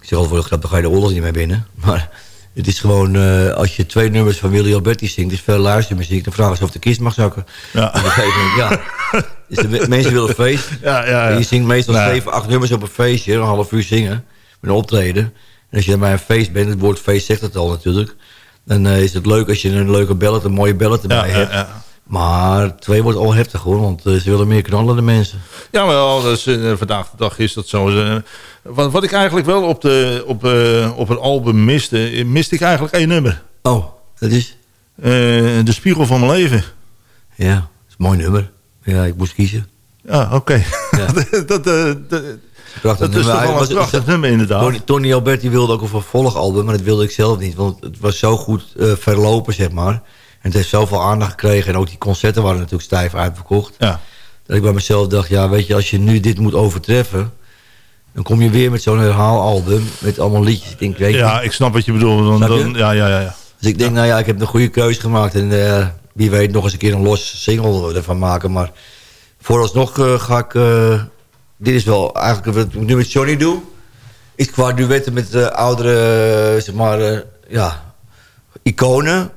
Ik zeg altijd voor de grap, dan ga je de oorlog niet mee binnen. Maar het is gewoon, eh, als je twee nummers van Willy Alberti zingt... is veel luistermuziek, dan vragen ze of de kist mag zakken. Ja. Moment, ja. Dus de mensen willen feest. ja, ja. Ja. je zingt meestal zeven, acht nummers op een feestje. Een half uur zingen. Met een optreden. En als je bij een feest bent, het woord feest zegt het al natuurlijk... dan eh, is het leuk als je een leuke bellet, een mooie bellet erbij Ja, hebt. Maar twee wordt al heftig hoor, want eh, ze willen meer knallen de mensen. Ja, wel, dus, eh, vandaag de dag is dat zo. Eh, wat, wat ik eigenlijk wel op, de, op, eh, op het album miste, miste ik eigenlijk één nummer. Oh, dat is? De Spiegel van mijn leven. Ja, dat is een mooi nummer. Ja, ik moest kiezen. Ja, oké. Ja. dat, dat, Prachtig dat is nummer. toch wel een was- prachtig nummer inderdaad. Tony, Tony Alberti wilde ook een vervolgalbum, maar dat wilde ik zelf niet. Want het was zo goed verlopen, zeg maar. En het heeft zoveel aandacht gekregen. En ook die concerten waren natuurlijk stijf uitverkocht. Ja. Dat ik bij mezelf dacht, ja, weet je, als je nu dit moet overtreffen... dan kom je weer met zo'n herhaalalbum met allemaal liedjes. Ik denk, weet Ja, ik snap wat je bedoelt. Dan, dan, ja, ja, ja, ja. Dus ik denk, nou ja, ik heb een goede keuze gemaakt. En eh, wie weet nog eens een keer een los single ervan maken. Maar vooralsnog eh, ga ik... eh, dit is wel eigenlijk wat ik nu met Johnny doe. Is qua duetten met oudere, zeg maar, ja, iconen.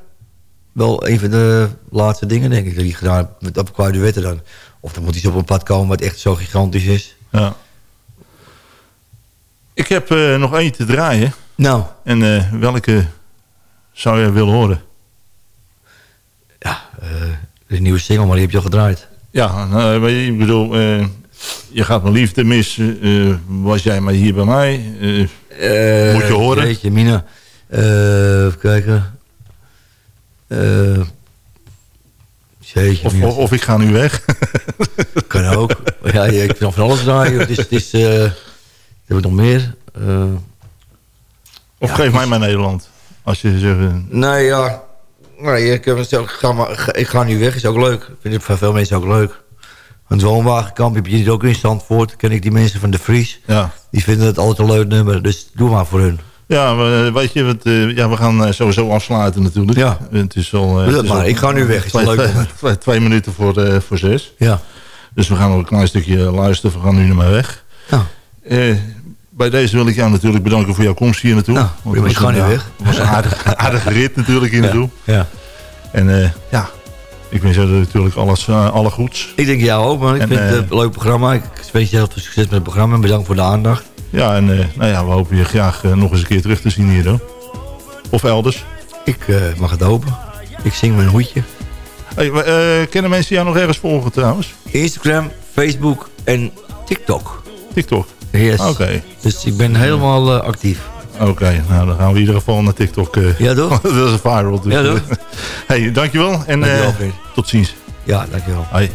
Wel een van de laatste dingen, denk ik, dat hij gedaan heeft met, op qua duetten dan. Of dan moet iets op een pad komen wat echt zo gigantisch is. ja. Ik heb eh, nog één te draaien. Nou, En eh, welke zou je willen horen? ja, eh, er is een nieuwe single, maar die heb je al gedraaid. Ja, nou, ik bedoel, eh, je gaat mijn liefde missen. eh, was jij maar hier bij mij? Eh, Eh, Moet je horen. Jeetje, Mina. Eh, even kijken. Eh jeetje, of, Mina. of, of ik ga nu weg. Kan ook. ja, je kan van alles draaien. Het is... Het is eh, hebben we nog meer? Eh, of Ja, geef mij maar Nederland. Als je zegt... nee, ja. Nee, ik, heb het ik, ga maar, ik ga- ik nu weg. Is ook leuk. Vind ik voor veel mensen ook leuk. Een woonwagenkamp heb je dit ook in Zandvoort. Ken ik die mensen van de Vries. ja. Die vinden het altijd een leuk nummer. Dus doe maar voor hun. Ja, eh, weet je, wat, eh, ja, we gaan eh, sowieso afsluiten natuurlijk. Ja. Het is al... het is maar. al Ik ga nu weg. Is Twee, leuk twee, minuten voor, voor zes. Ja. Dus we gaan nog een klein stukje luisteren. We gaan nu naar maar weg. Bij deze wil ik jou natuurlijk bedanken voor jouw komst hier naartoe. Nou, Want ik ga nu weg. Het was een aardige, aardige rit natuurlijk hier naartoe. ja. En ja, ik wens jou natuurlijk alles, alle goeds. Ik denk jou ook, man. Ik En, vind het een leuk programma. Ik wens je heel veel succes met het programma. Bedankt voor de aandacht. Ja, en eh, nou ja, we hopen je graag eh, nog eens een keer terug te zien hier. Hoor. Of elders. Ik eh, mag het hopen. Ik zing mijn hoedje. Hey, kennen mensen jou nog ergens volgen trouwens? Instagram, Facebook en TikTok. TikTok? Yes. Oké. Dus ik ben helemaal actief. Oké, nou dan gaan we in ieder geval naar TikTok. Ja, toch? dat is een viral. Dus, Ja, toch? hey, dankjewel en Dankjewel, tot ziens. Ja, dankjewel. Hoi.